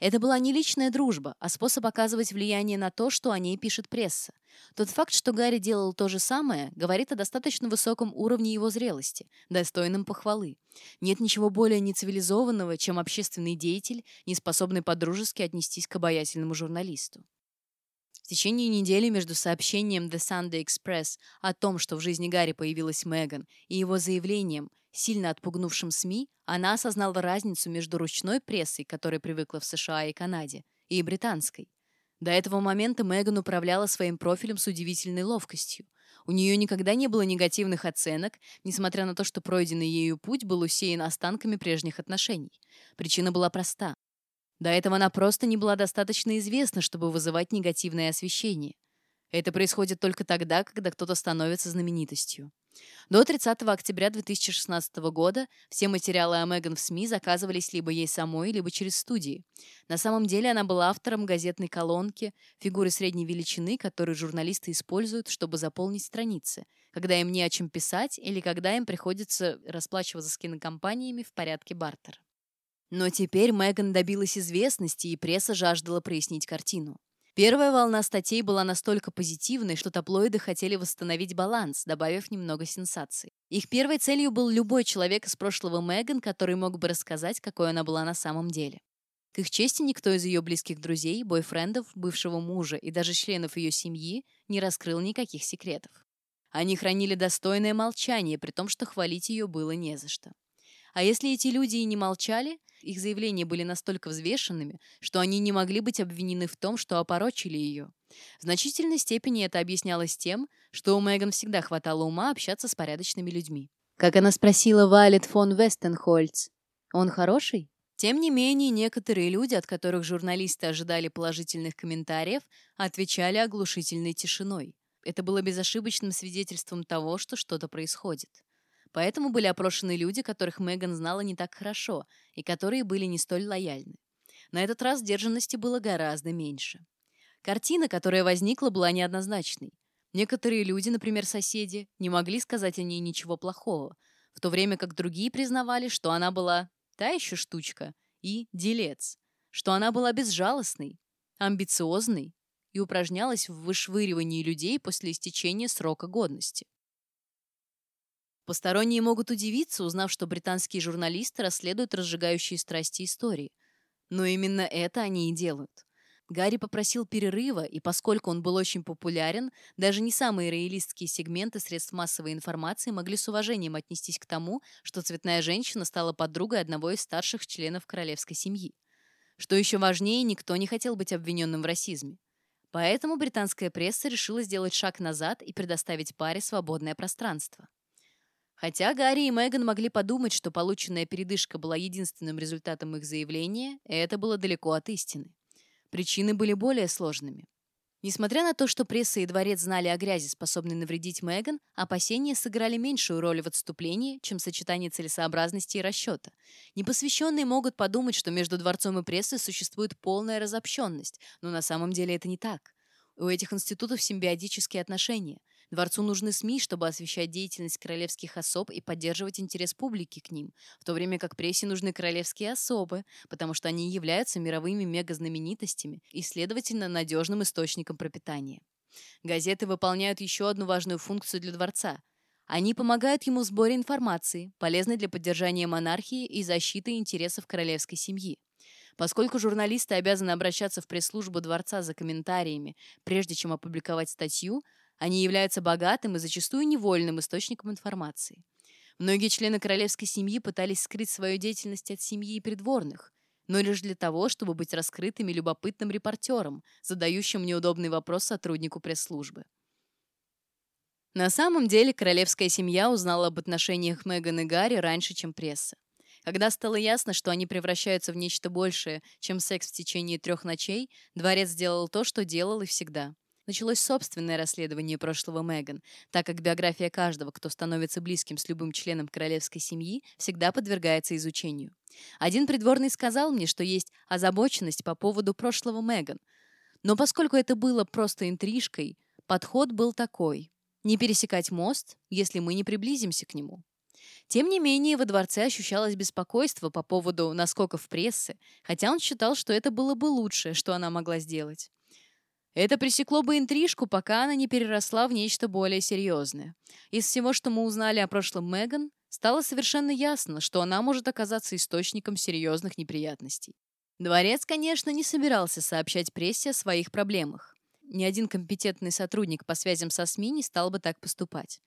Это была не личная дружба, а способ оказывать влияние на то, что о ней пишет пресса. Тот факт, что Гарри делал то же самое, говорит о достаточно высоком уровне его зрелости, достойном похвалы. Нет ничего более нецивилизованного, чем общественный деятель, не способный подружески отнестись к обаятельному журналисту. В течение недели между сообщением The Sunday Express о том, что в жизни Гарри появилась Меган, и его заявлением, сильно отпугнувшим СМИ, она осознала разницу между ручной прессой, которой привыкла в США и Канаде, и британской. До этого момента Меган управляла своим профилем с удивительной ловкостью. У нее никогда не было негативных оценок, несмотря на то, что пройденный ею путь был усеян останками прежних отношений. Причина была проста. До этого она просто не была достаточно известна, чтобы вызывать негативное освещение. Это происходит только тогда, когда кто-то становится знаменитостью. До 30 октября 2016 года все материалы о Меган в СМИ заказывались либо ей самой, либо через студии. На самом деле она была автором газетной колонки, фигуры средней величины, которую журналисты используют, чтобы заполнить страницы, когда им не о чем писать или когда им приходится расплачиваться с кинокомпаниями в порядке бартера. Но теперь Меган добилась известности, и пресса жаждала прояснить картину. Первая волна статей была настолько позитивной, что таблоиды хотели восстановить баланс, добавив немного сенсаций. Их первой целью был любой человек из прошлого Меган, который мог бы рассказать, какой она была на самом деле. К их чести, никто из ее близких друзей, бойфрендов, бывшего мужа и даже членов ее семьи не раскрыл никаких секретов. Они хранили достойное молчание, при том, что хвалить ее было не за что. А если эти люди и не молчали, их заявления были настолько взвешенными, что они не могли быть обвинены в том, что опорочили ее. В значительной степени это объяснялось тем, что у Меган всегда хватало ума общаться с порядочными людьми. Как она спросила Вайлет фон Вестенхольц, «Он хороший?» Тем не менее, некоторые люди, от которых журналисты ожидали положительных комментариев, отвечали оглушительной тишиной. Это было безошибочным свидетельством того, что что-то происходит. Поэтому были опрошены люди, которых Меган знала не так хорошо и которые были не столь лояльны. На этот раз сдержанности было гораздо меньше. Картина, которая возникла, была неоднозначной. Некоторые люди, например, соседи, не могли сказать о ней ничего плохого, в то время как другие признавали, что она была та еще штучка, и делец, что она была безжалостной, амбициозной и упражнялась в вышвыривании людей после истечения срока годности. Посторонние могут удивиться, узнав, что британские журналисты расследуют разжигающие страсти истории. Но именно это они и делают. Гарри попросил перерыва, и поскольку он был очень популярен, даже не самые роялистские сегменты средств массовой информации могли с уважением отнестись к тому, что цветная женщина стала подругой одного из старших членов королевской семьи. Что еще важнее, никто не хотел быть обвиненным в расизме. Поэтому британская пресса решила сделать шаг назад и предоставить паре свободное пространство. Хотя Гарри и Меган могли подумать, что полученная передышка была единственным результатом их заявления, это было далеко от истины. Причины были более сложными. Несмотря на то, что пресса и дворец знали о грязи, способной навредить Меган, опасения сыграли меньшую роль в отступлении, чем сочетание целесообразности и расчета. Непосвященные могут подумать, что между дворцом и прессой существует полная разобщенность, но на самом деле это не так. У этих институтов симбиотические отношения. Дворцу нужны СМИ, чтобы освещать деятельность королевских особ и поддерживать интерес публики к ним, в то время как прессе нужны королевские особы, потому что они являются мировыми мегазнаменитостями и, следовательно, надежным источником пропитания. Газеты выполняют еще одну важную функцию для дворца. Они помогают ему в сборе информации, полезной для поддержания монархии и защиты интересов королевской семьи. Поскольку журналисты обязаны обращаться в пресс-службу дворца за комментариями, прежде чем опубликовать статью, они являются богатым и зачастую невольным источником информации. Многие члены королевской семьи пытались скрыть свою деятельность от семьи и придворных, но лишь для того, чтобы быть раскрытым и любопытным репортером, задающим неудобный вопрос сотруднику пресс-службы. На самом деле королевская семья узнала об отношениях Меган и Гарри раньше, чем пресса. Когда стало ясно, что они превращаются в нечто большее, чем секс в течение трех ночей, дворец сделал то, что делал и всегда – началось собственное расследование прошлого Меган, так как биография каждого, кто становится близким с любым членом королевской семьи, всегда подвергается изучению. Один придворный сказал мне, что есть озабоченность по поводу прошлого Меган. Но поскольку это было просто интрижкой, подход был такой – не пересекать мост, если мы не приблизимся к нему. Тем не менее, во дворце ощущалось беспокойство по поводу наскоков прессы, хотя он считал, что это было бы лучшее, что она могла сделать. Это пресекло бы интрижку, пока она не переросла в нечто более серьезное. Из всего, что мы узнали о прошлом Меган, стало совершенно ясно, что она может оказаться источником серьезных неприятностей. Дворец, конечно, не собирался сообщать прессе о своих проблемах. Ни один компетентный сотрудник по связям со СМИ не стал бы так поступать.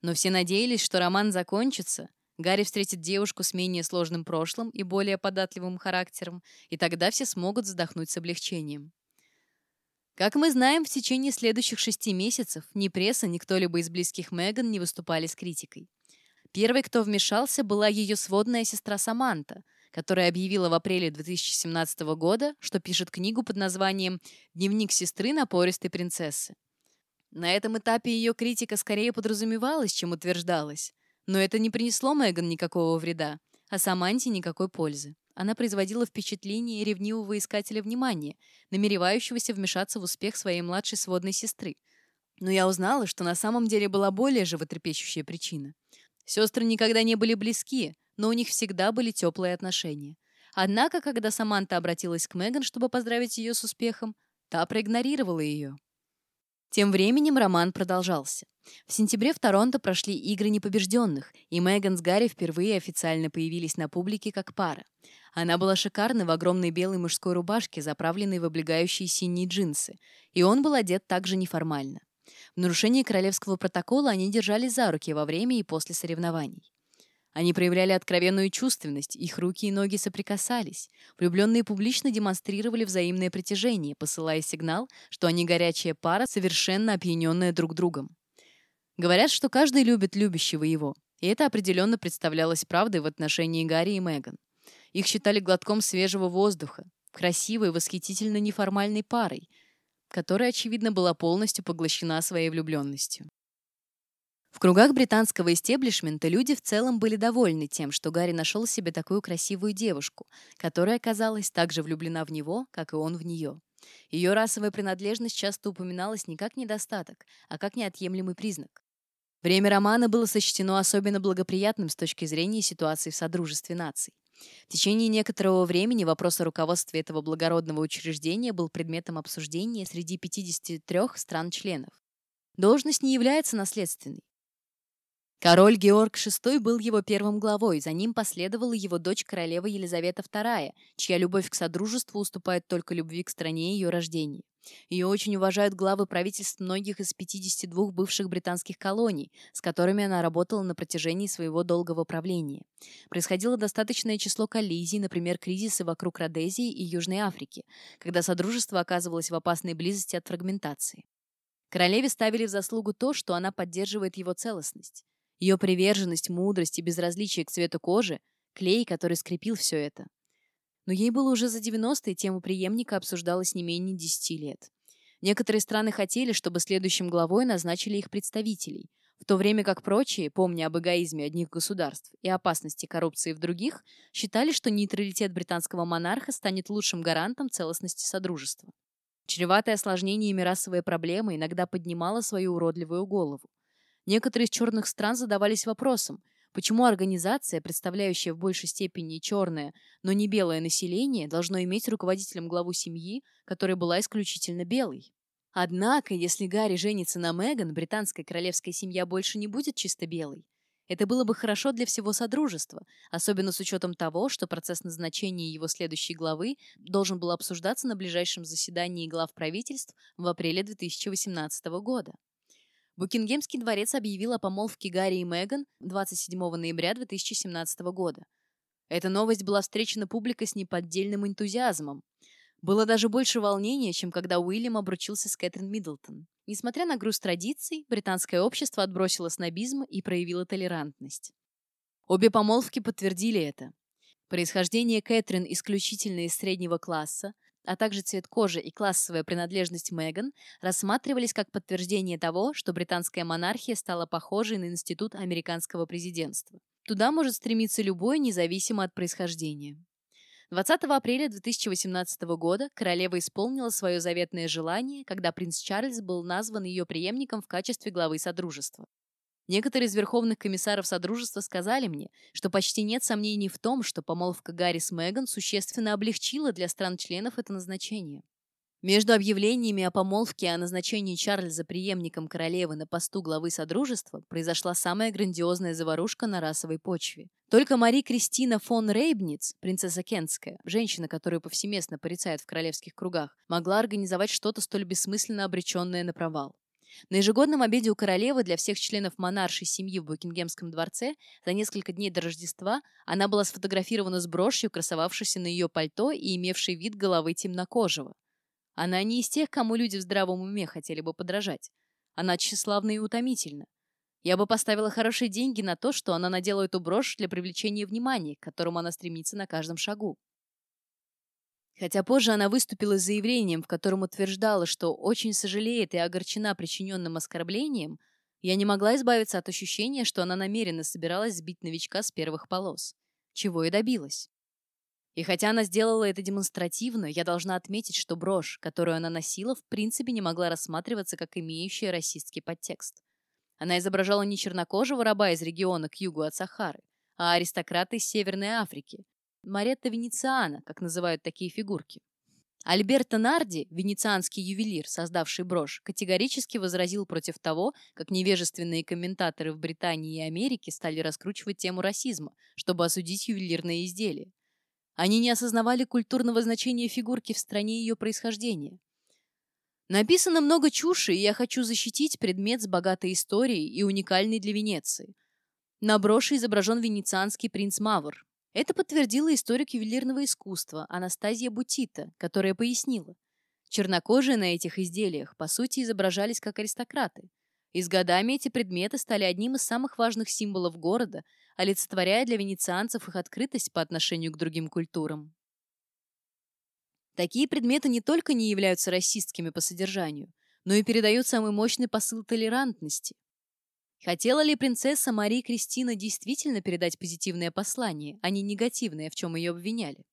Но все надеялись, что роман закончится, Гарри встретит девушку с менее сложным прошлым и более податливым характером, и тогда все смогут вздохнуть с облегчением. Как мы знаем, в течение следующих шести месяцев ни пресса, ни кто-либо из близких Меган не выступали с критикой. Первой, кто вмешался, была ее сводная сестра Саманта, которая объявила в апреле 2017 года, что пишет книгу под названием «Дневник сестры напористой принцессы». На этом этапе ее критика скорее подразумевалась, чем утверждалась. Но это не принесло Меган никакого вреда, а Саманте никакой пользы она производила впечатление ревнивого искателя внимания, намеревающегося вмешаться в успех своей младшей сводной сестры. Но я узнала, что на самом деле была более животрепещущая причина. Сестры никогда не были близки, но у них всегда были теплые отношения. Однако, когда Саманта обратилась к Меган, чтобы поздравить ее с успехом, та проигнорировала ее. Тем временем роман продолжался. В сентябре в Торонто прошли Игры непобежденных, и Меган с Гарри впервые официально появились на публике как пара. Она была шикарна в огромной белой мужской рубашке, заправленной в облегающие синие джинсы, и он был одет также неформально. В нарушении королевского протокола они держались за руки во время и после соревнований. Они проявляли откровенную чувственность, их руки и ноги соприкасались. Влюбленные публично демонстрировали взаимное притяжение, посылая сигнал, что они горячая пара, совершенно опьяненная друг другом. Говорят, что каждый любит любящего его, и это определенно представлялось правдой в отношении Гарри и Меган. Их считали глотком свежего воздуха, красивой, восхитительно неформальной парой, которая, очевидно, была полностью поглощена своей влюбленностью. В кругах британского истеблишмента люди в целом были довольны тем, что Гарри нашел себе такую красивую девушку, которая оказалась так же влюблена в него, как и он в нее. Ее расовая принадлежность часто упоминалась не как недостаток, а как неотъемлемый признак. Время романа было сочтено особенно благоприятным с точки зрения ситуации в Содружестве наций. В течение некоторого времени вопрос о руководстве этого благородного учреждения был предметом обсуждения среди 53 стран-членов. Должность не является наследственной. Король Георг VI был его первым главой, за ним последовала его дочь королева Елизавета II, чья любовь к содружеству уступает только любви к стране ее рождения. Ее очень уважают главы правительств многих из 52 бывших британских колоний, с которыми она работала на протяжении своего долгого правления. Происходило достаточное число коллизий, например, кризисы вокруг Родезии и Южной Африки, когда Содружество оказывалось в опасной близости от фрагментации. Королеве ставили в заслугу то, что она поддерживает его целостность. Ее приверженность, мудрость и безразличие к цвету кожи – клей, который скрепил все это. Но ей было уже за 90, и тема преемника обсуждалась не менее 10 лет. Некоторые страны хотели, чтобы следующим главой назначили их представителей, в то время как прочие, помня об эгоизме одних государств и опасности коррупции в других, считали, что нейтралитет британского монарха станет лучшим гарантом целостности Содружества. Чреватое осложнениями расовая проблема иногда поднимала свою уродливую голову. Некоторые из черных стран задавались вопросом, почему организация, представляющая в большей степени черное, но не белое население, должно иметь руководителем главу семьи, которая была исключительно белой. Однако, если Гарри женится на Меган, британская королевская семья больше не будет чисто белой. Это было бы хорошо для всего Содружества, особенно с учетом того, что процесс назначения его следующей главы должен был обсуждаться на ближайшем заседании глав правительств в апреле 2018 года. Букингемский дворец объявил о помолвке Гарри и Меган 27 ноября 2017 года. Эта новость была встречена публикой с неподдельным энтузиазмом. Было даже больше волнения, чем когда Уильям обручился с Кэтрин Миддлтон. Несмотря на груз традиций, британское общество отбросило снобизм и проявило толерантность. Обе помолвки подтвердили это. Происхождение Кэтрин исключительно из среднего класса, а также цвет кожи и классовая принадлежность Меган рассматривались как подтверждение того, что британская монархия стала похожей на институт американского президентства. Туда может стремиться любой, независимо от происхождения. 20 апреля 2018 года королева исполнила свое заветное желание, когда принц Чарльз был назван ее преемником в качестве главы Содружества. Некоторые из верховных комиссаров Содружества сказали мне, что почти нет сомнений в том, что помолвка Гарри с Меган существенно облегчила для стран-членов это назначение. Между объявлениями о помолвке и о назначении Чарльза преемником королевы на посту главы Содружества произошла самая грандиозная заварушка на расовой почве. Только Мари Кристина фон Рейбниц, принцесса Кентская, женщина, которую повсеместно порицают в королевских кругах, могла организовать что-то столь бессмысленно обреченное на провал. На ежегодном обеде у королевы для всех членов монаршей семьи в Букингемском дворце за несколько дней до Рождества она была сфотографирована с брошью, красовавшейся на ее пальто и имевшей вид головы темнокожего. Она не из тех, кому люди в здравом уме хотели бы подражать. Она тщеславна и утомительна. Я бы поставила хорошие деньги на то, что она надела эту брошь для привлечения внимания, к которому она стремится на каждом шагу. Хотя позже она выступила с заявлением, в котором утверждала, что очень сожалеет и огорчена причиненным оскорблением, я не могла избавиться от ощущения, что она намеренно собиралась сбить новичка с первых полос, чего и добилась. И хотя она сделала это демонстративно, я должна отметить, что брошь, которую она носила, в принципе не могла рассматриваться как имеющая расистский подтекст. Она изображала не чернокожего раба из региона к югу от Сахары, а аристократа из Северной Африки, Маретта Венециана, как называют такие фигурки. Альберто Нарди, венецианский ювелир, создавший брошь, категорически возразил против того, как невежественные комментаторы в Британии и Америке стали раскручивать тему расизма, чтобы осудить ювелирные изделия. Они не осознавали культурного значения фигурки в стране ее происхождения. Написано много чуши, и я хочу защитить предмет с богатой историей и уникальный для Венеции. На броши изображен венецианский принц Мавр, это подтвердила историк ювелирного искусства Анастазия Бутита, которая пояснила. Чернокожие на этих изделиях, по сути, изображались как аристократы. И с годами эти предметы стали одним из самых важных символов города, олицетворяя для венецианцев их открытость по отношению к другим культурам. Такие предметы не только не являются расистскими по содержанию, но и передают самый мощный посыл толерантности, Хотела ли принцесса Мария Кристина действительно передать позитивное послание, а не негативное, в чем ее обвиняли?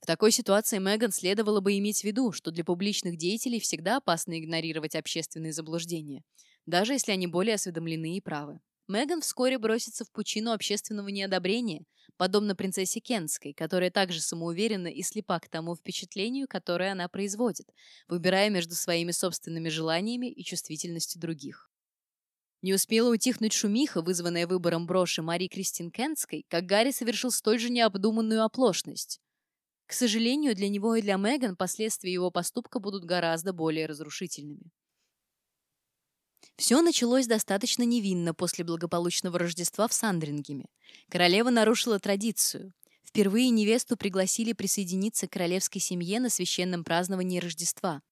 В такой ситуации Меган следовало бы иметь в виду, что для публичных деятелей всегда опасно игнорировать общественные заблуждения, даже если они более осведомлены и правы. Меган вскоре бросится в пучину общественного неодобрения, подобно принцессе Кенской, которая также самоуверена и слепа к тому впечатлению, которое она производит, выбирая между своими собственными желаниями и чувствительностью других. Не успела утихнуть шумиха, вызванная выбором броши Мари Кристин Кенской, как Гарри совершил столь же необдуманную оплошность. К сожалению, для него и для Меган последствия его поступка будут гораздо более разрушительными. Все началось достаточно невинно после благополучного Рождества в Сандрингеме. Королева нарушила традицию. Впервые невесту пригласили присоединиться к королевской семье на священном праздновании Рождества.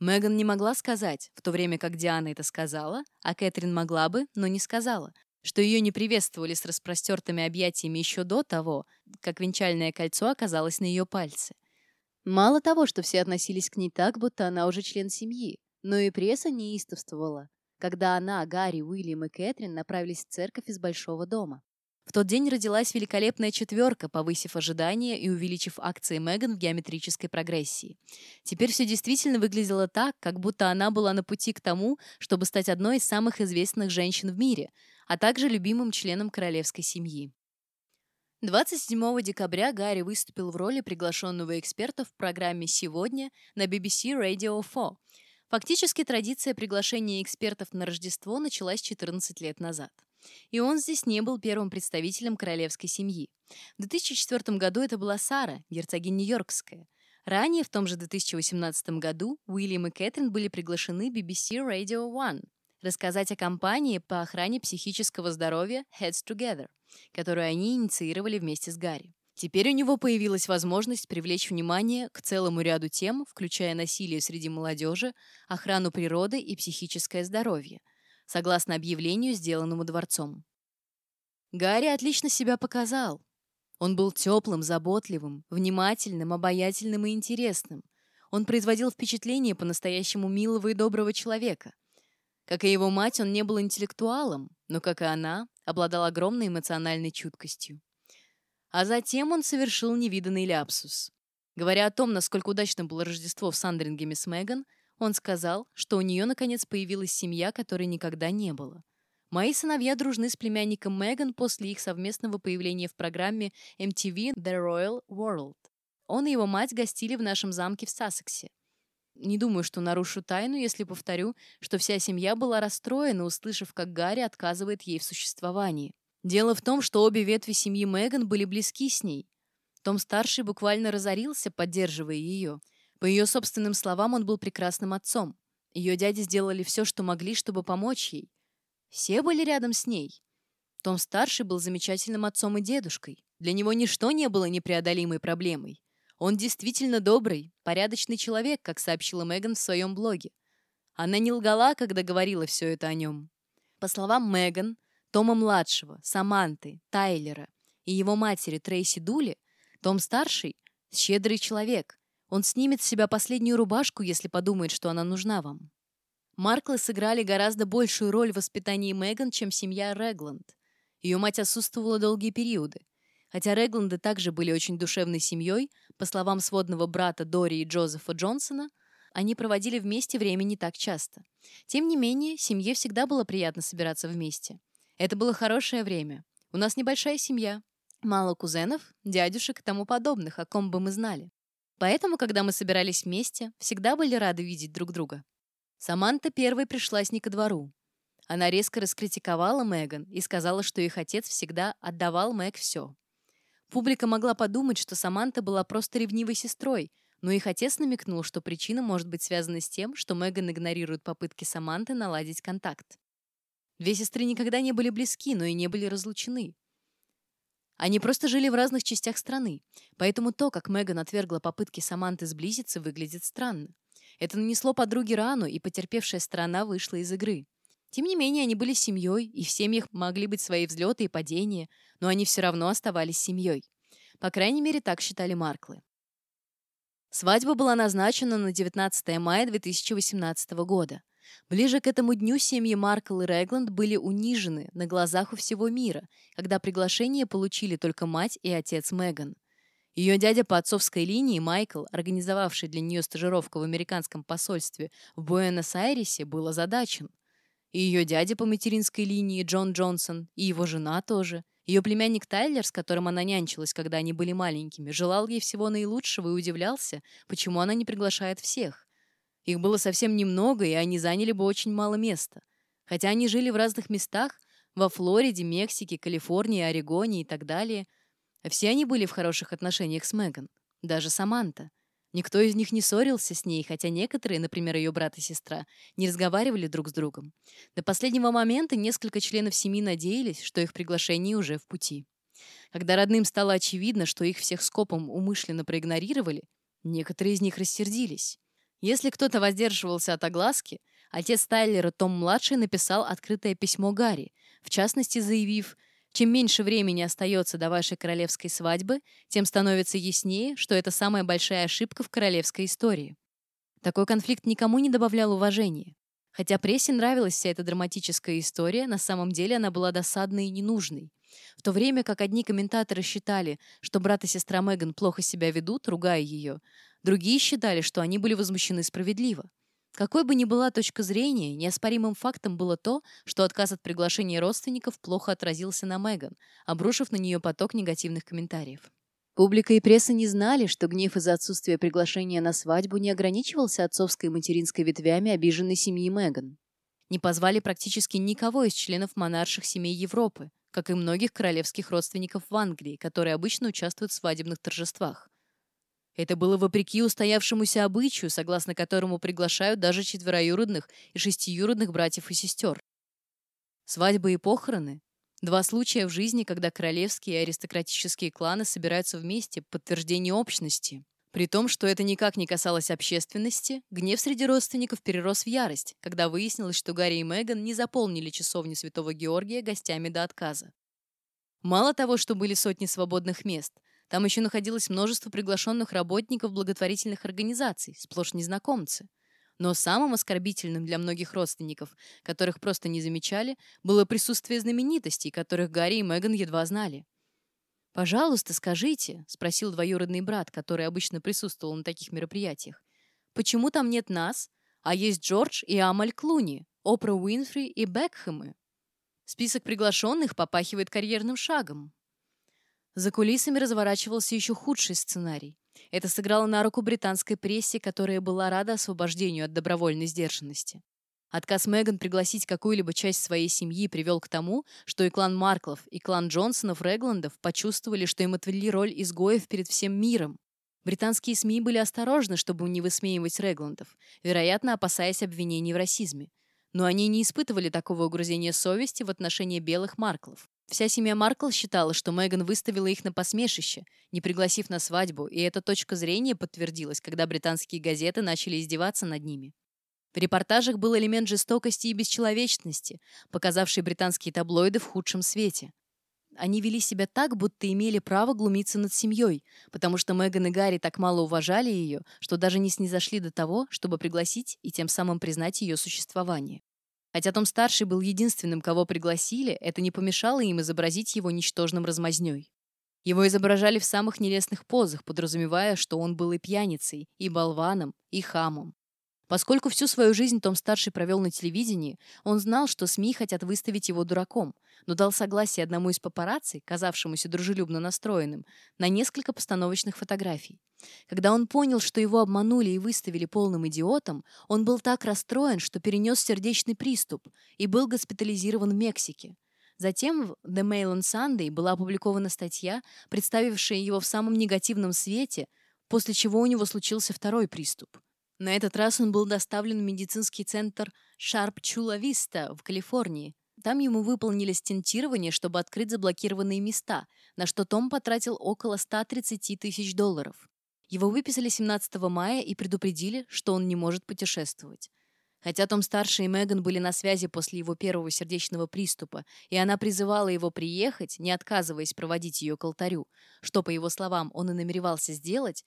Меган не могла сказать, в то время как Диана это сказала, а Кэтрин могла бы, но не сказала, что ее не приветствовали с распростертыми объятиями еще до того, как венчальное кольцо оказалось на ее пальце. Мало того, что все относились к ней так, будто она уже член семьи, но и пресса неистовствовала, когда она, Гарри, Уильям и Кэтрин направились в церковь из Большого дома. В тот день родилась великолепная четверка, повысив ожидания и увеличив акции Меган в геометрической прогрессии. Теперь все действительно выглядело так, как будто она была на пути к тому, чтобы стать одной из самых известных женщин в мире, а также любимым членом королевской семьи. 27 декабря Гарри выступил в роли приглашенного эксперта в программе «Сегодня» на BBC Radio 4. Фактически традиция приглашения экспертов на Рождество началась 14 лет назад. И он здесь не был первым представителем королевской семьи. В 2004 году это была Сара, герцогиня Йоркская. Ранее, в том же 2018 году, Уильям и Кэтрин были приглашены BBC Radio One рассказать о кампании по охране психического здоровья Heads Together, которую они инициировали вместе с Гарри. Теперь у него появилась возможность привлечь внимание к целому ряду тем, включая насилие среди молодежи, охрану природы и психическое здоровье – согласно объявлению, сделанному дворцом. Гарри отлично себя показал. Он был теплым, заботливым, внимательным, обаятельным и интересным. Он производил впечатление по-настоящему милого и доброго человека. Как и его мать, он не был интеллектуалом, но, как и она, обладал огромной эмоциональной чуткостью. А затем он совершил невиданный ляпсус. Говоря о том, насколько удачным было Рождество в Сандрингеме с Меган, он сказал, что у нее наконец появилась семья, которой никогда не было. Мои сыновья дружны с племянником Меган после их совместного появления в программе MTV The Royal World. Он и его мать гостили в нашем замке в Сассексе. Не думаю, что нарушу тайну, если повторю, что вся семья была расстроена, услышав, как Гарри отказывает ей в существовании. Дело в том, что обе ветви семьи Меган были близки с ней. Том-старший буквально разорился, поддерживая ее – по ее собственным словам, он был прекрасным отцом. Ее дяди сделали все, что могли, чтобы помочь ей. Все были рядом с ней. Том-старший был замечательным отцом и дедушкой. Для него ничто не было непреодолимой проблемой. Он действительно добрый, порядочный человек, как сообщила Меган в своем блоге. Она не лгала, когда говорила все это о нем. По словам Меган, Тома-младшего, Саманты, Тайлера и его матери Трейси Дули, Том-старший – щедрый человек, он снимет с себя последнюю рубашку, если подумает, что она нужна вам. Марклы сыграли гораздо большую роль в воспитании Меган, чем семья Регланд. Ее мать отсутствовала долгие периоды. Хотя Регланды также были очень душевной семьей, по словам сводного брата Дори и Джозефа Джонсона, они проводили вместе время не так часто. Тем не менее, семье всегда было приятно собираться вместе. Это было хорошее время. У нас небольшая семья. Мало кузенов, дядюшек и тому подобных, о ком бы мы знали. Поэтому, когда мы собирались вместе, всегда были рады видеть друг друга. Саманта первой пришлась не ко двору. Она резко раскритиковала Меган и сказала, что их отец всегда отдавал Мэг все. Публика могла подумать, что Саманта была просто ревнивой сестрой, но их отец намекнул, что причина может быть связана с тем, что Меган игнорирует попытки Саманты наладить контакт. Две сестры никогда не были близки, но и не были разлучены. Они просто жили в разных частях страны, поэтому то, как Меган отвергла попытки Саманты сблизиться, выглядит странно. Это нанесло подруге рану, и потерпевшая сторона вышла из игры. Тем не менее, они были семьей, и в семьях могли быть свои взлеты и падения, но они все равно оставались семьей. По крайней мере, так считали Марклы. Свадьба была назначена на 19 мая 2018 года. Ближе к этому дню семьи Маркл и Регланд были унижены на глазах у всего мира, когда приглашение получили только мать и отец Меган. Ее дядя по отцовской линии Майкл, организовавший для нее стажировку в американском посольстве в Буэнос-Айресе, был озадачен. И ее дядя по материнской линии Джон Джонсон, и его жена тоже, Ее племянник Тайлер, с которым она нянчилась, когда они были маленькими, желал ей всего наилучшего и удивлялся, почему она не приглашает всех. Их было совсем немного, и они заняли бы очень мало места. Хотя они жили в разных местах, во Флориде, Мексике, Калифорнии, Орегоне и так далее. Все они были в хороших отношениях с Меган. Даже Саманта. Никто из них не ссорился с ней, хотя некоторые, например, ее брат и сестра, не разговаривали друг с другом. До последнего момента несколько членов семьи надеялись, что их приглашение уже в пути. Когда родным стало очевидно, что их всех скопом умышленно проигнорировали, некоторые из них рассердились. Если кто-то воздерживался от огласки, отец Тайлера Том-младший написал открытое письмо Гарри, в частности заявив – чем меньше времени остается до вашей королевской свадьбы, тем становится яснее, что это самая большая ошибка в королевской истории. Такой конфликт никому не добавлял уважения. Хотя прессе нравилась вся эта драматическая история, на самом деле она была досадной и ненужной. В то время как одни комментаторы считали, что брат и сестра Меган плохо себя ведут, ругая ее, другие считали, что они были возмущены справедливо. Какой бы ни была точка зрения, неоспоримым фактом было то, что отказ от приглашения родственников плохо отразился на Меган, обрушив на нее поток негативных комментариев. Публика и пресса не знали, что гнев из-за отсутствия приглашения на свадьбу не ограничивался отцовской и материнской ветвями обиженной семьи Меган. Не позвали практически никого из членов монарших семей Европы, как и многих королевских родственников в Англии, которые обычно участвуют в свадебных торжествах. Это было вопреки устоявшемуся обычаю, согласно которому приглашают даже четвероюродных и шестиюродных братьев и сестер. Свадьбы и похороны – два случая в жизни, когда королевские и аристократические кланы собираются вместе, подтверждение общности. При том, что это никак не касалось общественности, гнев среди родственников перерос в ярость, когда выяснилось, что Гарри и Меган не заполнили часовню Святого Георгия гостями до отказа. Мало того, что были сотни свободных мест – там еще находилось множество приглашенных работников благотворительных организаций, сплошь незнакомцы. Но самым оскорбительным для многих родственников, которых просто не замечали, было присутствие знаменитостей, которых Гарри и Меган едва знали. «Пожалуйста, скажите», — спросил двоюродный брат, который обычно присутствовал на таких мероприятиях, «почему там нет нас, а есть Джордж и Амаль Клуни, Опра Уинфри и Бекхэмы?» Список приглашенных попахивает карьерным шагом. За кулисами разворачивался еще худший сценарий. Это сыграло на руку британской прессе, которая была рада освобождению от добровольной сдержанности. Отказ Меган пригласить какую-либо часть своей семьи привел к тому, что и клан Марклов, и клан Джонсонов-Регландов почувствовали, что им отвели роль изгоев перед всем миром. Британские СМИ были осторожны, чтобы не высмеивать Регландов, вероятно, опасаясь обвинений в расизме. Но они не испытывали такого угрызения совести в отношении белых Марклов. Вся семья Маркл считала, что Меган выставила их на посмешище, не пригласив на свадьбу, и эта точка зрения подтвердилась, когда британские газеты начали издеваться над ними. В репортажах был элемент жестокости и бесчеловечности, показавший британские таблоиды в худшем свете. Они вели себя так, будто имели право глумиться над семьей, потому что Меган и Гарри так мало уважали ее, что даже не снизошли до того, чтобы пригласить и тем самым признать ее существование. Хотя Том-старший был единственным, кого пригласили, это не помешало им изобразить его ничтожным размазнёй. Его изображали в самых нелестных позах, подразумевая, что он был и пьяницей, и болваном, и хамом. Поскольку всю свою жизнь Том-старший провел на телевидении, он знал, что СМИ хотят выставить его дураком, но дал согласие одному из папарацци, казавшемуся дружелюбно настроенным, на несколько постановочных фотографий. Когда он понял, что его обманули и выставили полным идиотом, он был так расстроен, что перенес сердечный приступ и был госпитализирован в Мексике. Затем в The Mail on Sunday была опубликована статья, представившая его в самом негативном свете, после чего у него случился второй приступ. На этот раз он был доставлен в медицинский центр Шарп Чула Виста в Калифорнии. Там ему выполнили стентирование, чтобы открыть заблокированные места, на что Том потратил около 130 тысяч долларов. Его выписали 17 мая и предупредили, что он не может путешествовать. Хотя Том-старший и Меган были на связи после его первого сердечного приступа, и она призывала его приехать, не отказываясь проводить ее к алтарю, что, по его словам, он и намеревался сделать,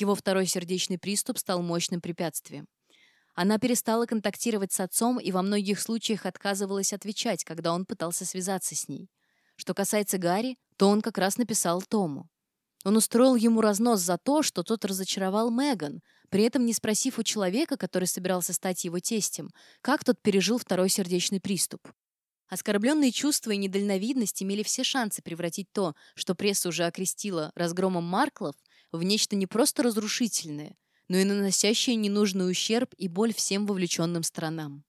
его второй сердечный приступ стал мощным препятствием. Она перестала контактировать с отцом и во многих случаях отказывалась отвечать, когда он пытался связаться с ней. Что касается Гарри, то он как раз написал Тому. Он устроил ему разнос за то, что тот разочаровал Меган, при этом не спросив у человека, который собирался стать его тестем, как тот пережил второй сердечный приступ. Оскорбленные чувства и недальновидность имели все шансы превратить то, что пресса уже окрестила разгромом Марклов, в нечто не просто разрушительное, но и наносящее ненужный ущерб и боль всем вовлеченным сторонам.